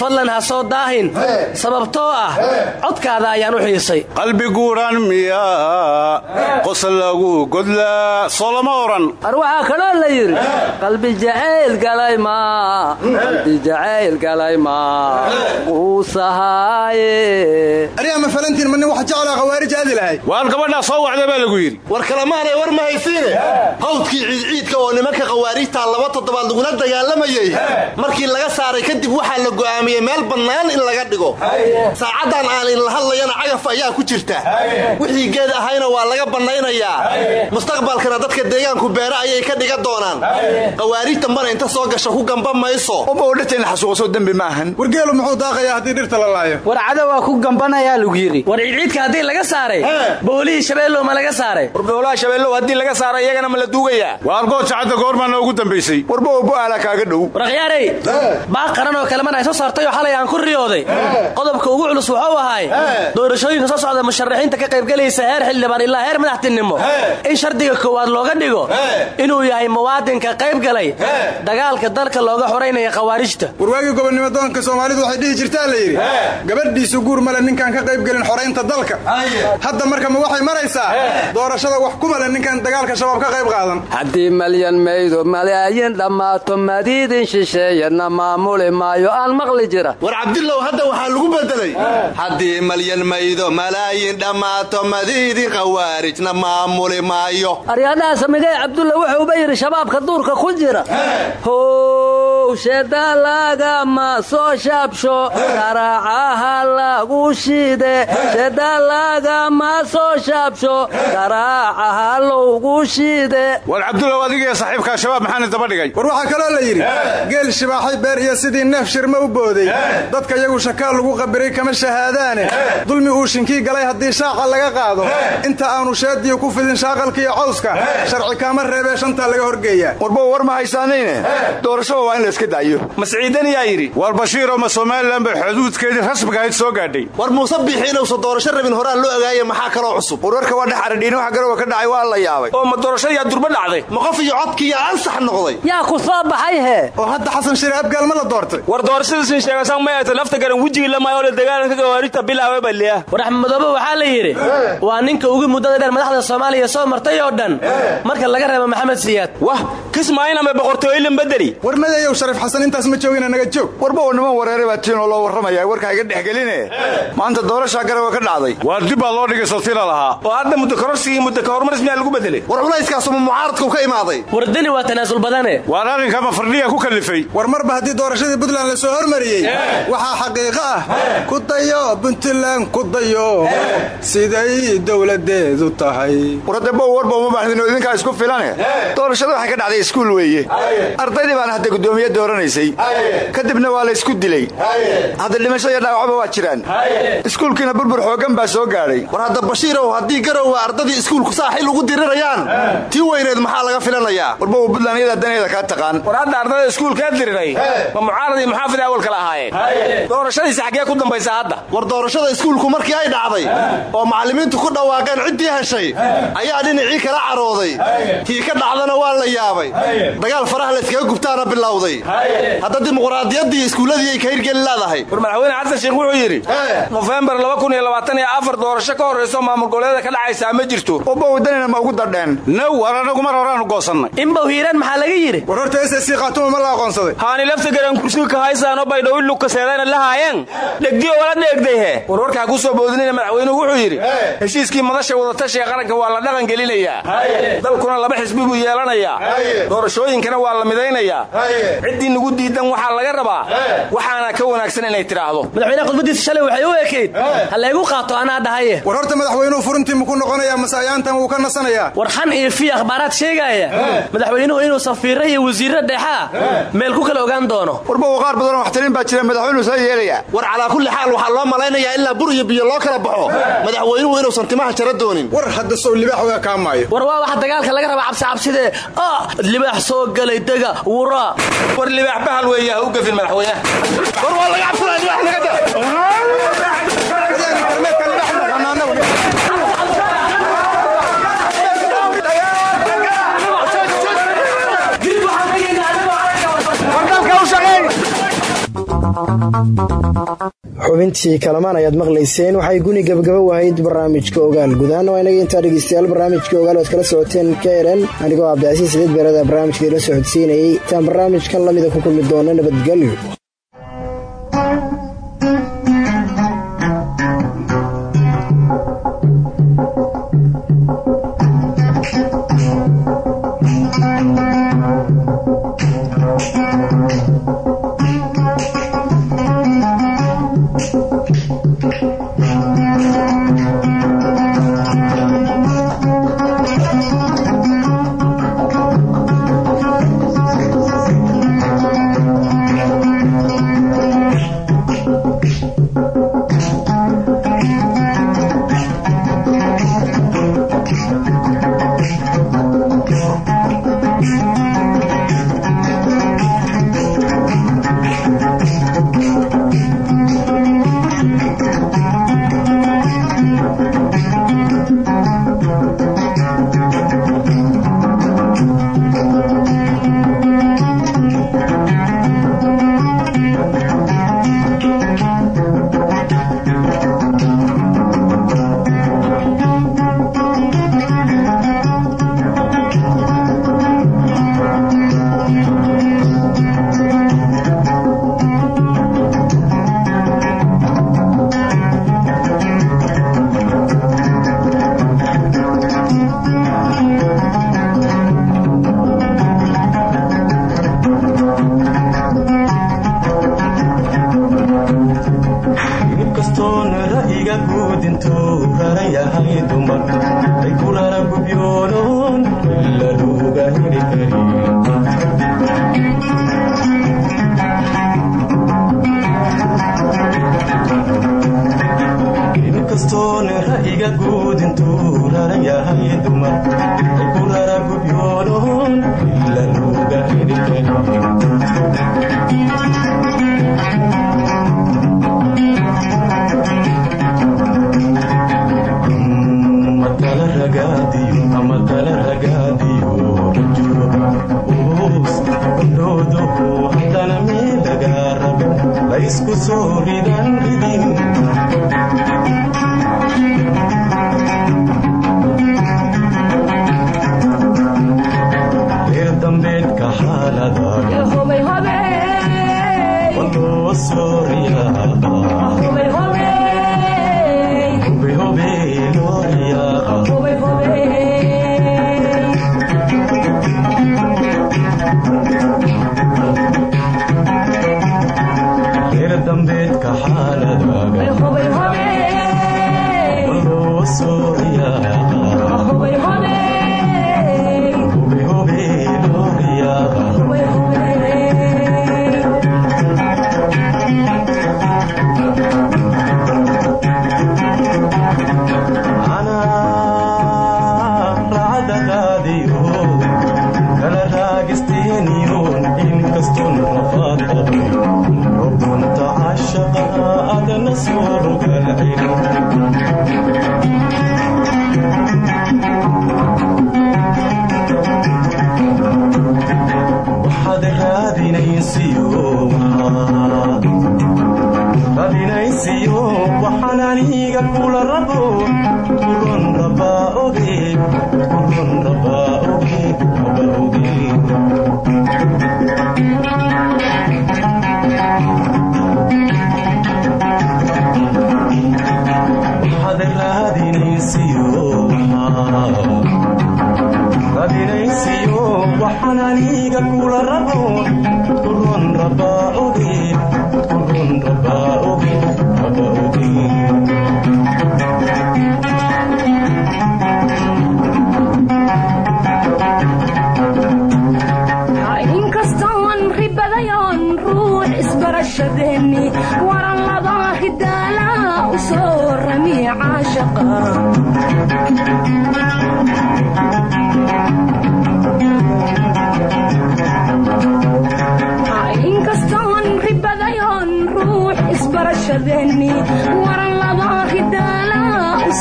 fadlan ha soo daahin. Sababtoo ah codkaada ayaan u xiisay. Qalbi guuran miyaa qosol lagu godlaa soo lama oran. Ar waxaa kaloo la yidhi qalbi jacayl galay maa qalbi jacayl galay maa quusahaaye ariyaa ma falantiin ma nin wax jeclaa khawaarij aadi lahay? Waar gabadhaa soo wacda baa lagu yidhi. War kalemaanay war ma haysiine? Hawdkii ciidciidka oo nimanka khawaariijtaa laba toddobaad lagula dagaalamayey markii laga saaray kadib waxaa la go'aamiyey meel bannaan in laga dhigo. Saacaddan aan inla hadlayana cagaf ayaa ku jirta. Wixii geed ahayna waa laga bannaynayaa. Mustaqbalkana dadka deegaanku beere ayay ka dhiga doonaan. Khawaariij dambana inta soo gasha ku gamba mayso. Wargeelu muxuu daaqayaa haddii dhirta la laayo? War cada waa ku gambanayaa lagu yidhi. War ciidciidka haddii laga saaray boolihii shabeellow ma laga saaray. War boolaha shabeellow haddii laga saaray iyagana ma la duugayaa. Waar gooja cadda goormaa noogu dambaysay warboboala kaaga dhow. Warkhyaarey baaq qaran oo kale mana ay soo saartay oo xalay aan ku riyooday. Qodobka ugu culus wuxuu ahaay doorashooyinka soo socda musharaxiinta ka qaybgelaysa heer xildhibaan ilaa heer madaxtinimo. In shardiga koowaad looga dhigo inuu yahay muwaadinka qayb galay dagaalka dalka looga xoraynaya khawaarijta. Warwaagii gobonnimo doonka soomaalidu waxay dhihi jirtaa la yidhi. Gabadhiisu guur male ninkaan ka qayb gelin xoraynta dalka. Hadda marka ma waxay maraysaa doorashada wax ku male ninkaan dagaalka shabaab ka qayb qaadan. Haddii malyan maydo malaayin dhammaato madiidin shisheeyana maamuli maayo aan maqli jira war cabdillow hadda waxaa lagu bedelay haddii malyan maydo malaayin dhammaato madiidin khawaarijna maamuli maayo. Aryadhaha samigay cabdulla wuxuuba yidhi shabaabka duurka ku jira. How shedalagama soo shaabsho garaacaha lagu shide shedalagama soo shaabsho garaacaha lowgu shide. War cabdulow adigiiyo saaxiibkaa shabaab maxaana daba dhigay? War waxaa kaloo la yidhi geel shibaaxay beer iyo sidii neef shirma u booday. Dadka iyagu shakaal lagu qabiray kama shahaadaane. Dulmi uu shinkii galay haddii shaaca laga qaado. Inta aanu sheediyo ku fidin shaaqalkiiyo cawska sharci kaama reebee shantaa laga horgeeyaa warbo war ma haysaanayne? Doorashada waa in la iska daayo. Masciidaniyaa yidhi? War bashiiroo ma somalilan bay xuduudkeedii rasmiga ahayd soo gaadhay war muuse biixi inuusan doorasho rabin horaan loo ogaaya maxaa kaloo cusub? Warwarka waa dhex aradhiine wax garowa ka dhacay waa la yaabay. Oo ma doorashadiyaa durba dhacday? Ma qof iyo codkiiyaa ansax noqday? Yaa ku soo baxay hee oo hadda xasan shire abgaal ma la doortay. War doorashadiisin sheegasan ma eeta lafta garan wejigii lamaayoo la dagaalanka gawaarijta bilaabay baliya war axmedoobe waxaa la yidhi waa ninka ugu muddada dheer madaxda soomaaliya soo martay oo dhan marka laga reebo maxamed siyaad. Wah kismaayinama boqortooylan bedeli war madeeyow shariif xasan intaas ma joogina naga joog. Warba niman wareere baa tiinoo loo warramaya warkaa iga dhexgeline maanta doorashaa garowa ka dhacday. Waa dib baa loo dhigay sotila lahaa. Oo hadda muddo kororsigii muddo ka hormaris miyaa lagu bedelay. War culayskaasuma mucaaradku ka imaaday. War deni waa tanaasul badane waar arrinkaama fardhiya ku kallifay war marba haddii doorashadii puntland la soo hormariyey waxaa xaqiiqo ah. Ku dayo puntland ku dayo. Siday dowladeedu tahay. Waradebo warba uma baahdino idinkaa isku filane. Doorashada waxay ka dhacday iskuul weeye. Ardaydii baana hadda guddoomiye dooranaysay. Kadibna waa la isku dilay. Hadda dhimasho iyo dhaawacba waa jiraan iskuulkiina burbur xooggan baa soo gaadhay war hadda bashiirow haddii garowa ardadii iskuulku saaxil ugu dirirayaan tii weyneed maxaa laga filanayaa warba iyada daneeda kaa taqaan. War hadda ardada iskuulkaa diriray ma mucaarad iyo muxaafid awal kala ahaayeen doorashadiisi xaggee ku dambaysa hadda. War doorashada iskuulku markii ay dhacday oo macallimiintu ku dhawaaqeen ciddii heshay ayaa dhinacii kala carooday. Tii ka dhacdana waa la yaabay. Dagaal faraha layskaga gubtaana bilowday. Hadda dimuqraadiyaddii iskuulladii ay ka hirgeli leedahay. War madaxweyne xasan sheekh wuxuu yidhi nofembar doorasho ka horrayso maamul goboleeda ka dhacaysaa ma jirto. Ubawdanina ma ugu dadheen now war anagu mar horaanu goosannay. Inbow hiiraan maxaa laga yidhi? War horta khaatuma ma la aqoonsaday. Haani lafta garan kursiga ka haysaano baydhow lukaseedayna la haayeen? Dhegdiyo wala dheegdayhe war warkaa ku soo boodinayna madaxweynuhu wuxuu yidhi heshiiskii madasha wadatashiga qaranka waa la dhaqan gelinayaa. Dalkuna laba xisbi buu yeelanayaa. Doorashooyinkana waa la midaynayaa ciddii nagu diidan waxaa laga rabaa. Waxaana ka wanaagsan inay tidhaahdo. Madaxweynaha khudbadiisa shalay waxay u ekayd ha laygu qaato anaa dhahaye. War horta madaxweynuhu furintii muku noqonayaa masaayaantan wuu ka nasanayaa. War xan iyo fi akhbaaraad sheegaaya madaxweynuhu inuu safiirra iyo wasiirra dheexaa meel ku kala ogaan doono. Warba uu qaar badanoo waxtarin baa jira madaxweynuhu soo yeelaya war calaa kulli xaal waxaa loo malaynayaa ilaa bur iyo biyo loo kala baxo. Madaxweynuhu inuusan timaha jara doonin. War hadda sow libaax waa kaa maayo. War waa waxa dagaalka laga raba cabsi cabsidee libaax soo galay dega wuraa war libaax bahal weeye ha u gafin madaxweynaha war waa laga cabsanaya libaax xubintii kalamaan ayaad maqlayseen waxay guni gabagabo wahayd barnaamijka ogaal guud ahaana waa inaga intaa dhegeystayaal barnaamijka ogaal oad kala socoteen karen anigoo cabdicasiis sideed beerada barnaamijka idila socodsiinayay intaan barnaamijkan lamida ku kulmi doona nabadgelyo. toonada iga guudintuu rarayahay dumar ay ku raragubyooloon laluuga heli karin inu kastoonara iga guudintuu rarayahay dumar isku soo ridaan ridin leerdambeedka xaalada maniga kula rabo kurun raba oge kurun raba oge raba oge waran laba hidaala u soo rami caashaqa habeenni waran laba khidaala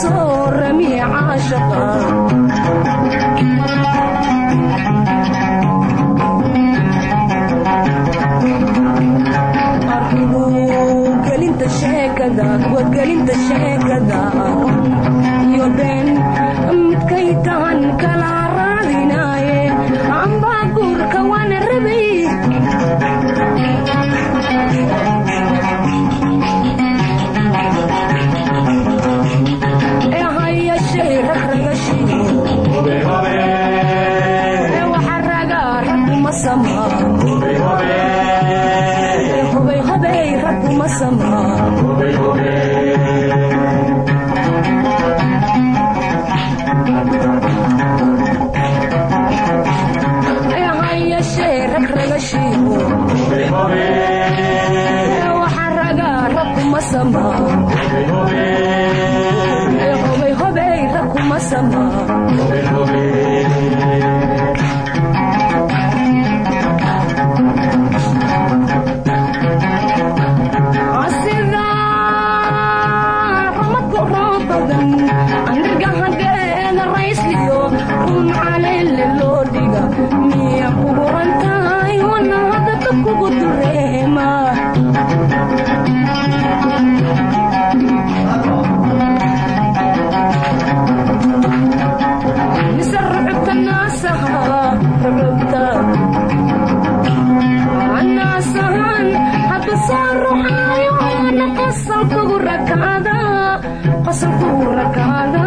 soo rami caashaqa wargelinta sheekada iyo been some ಕಾಲ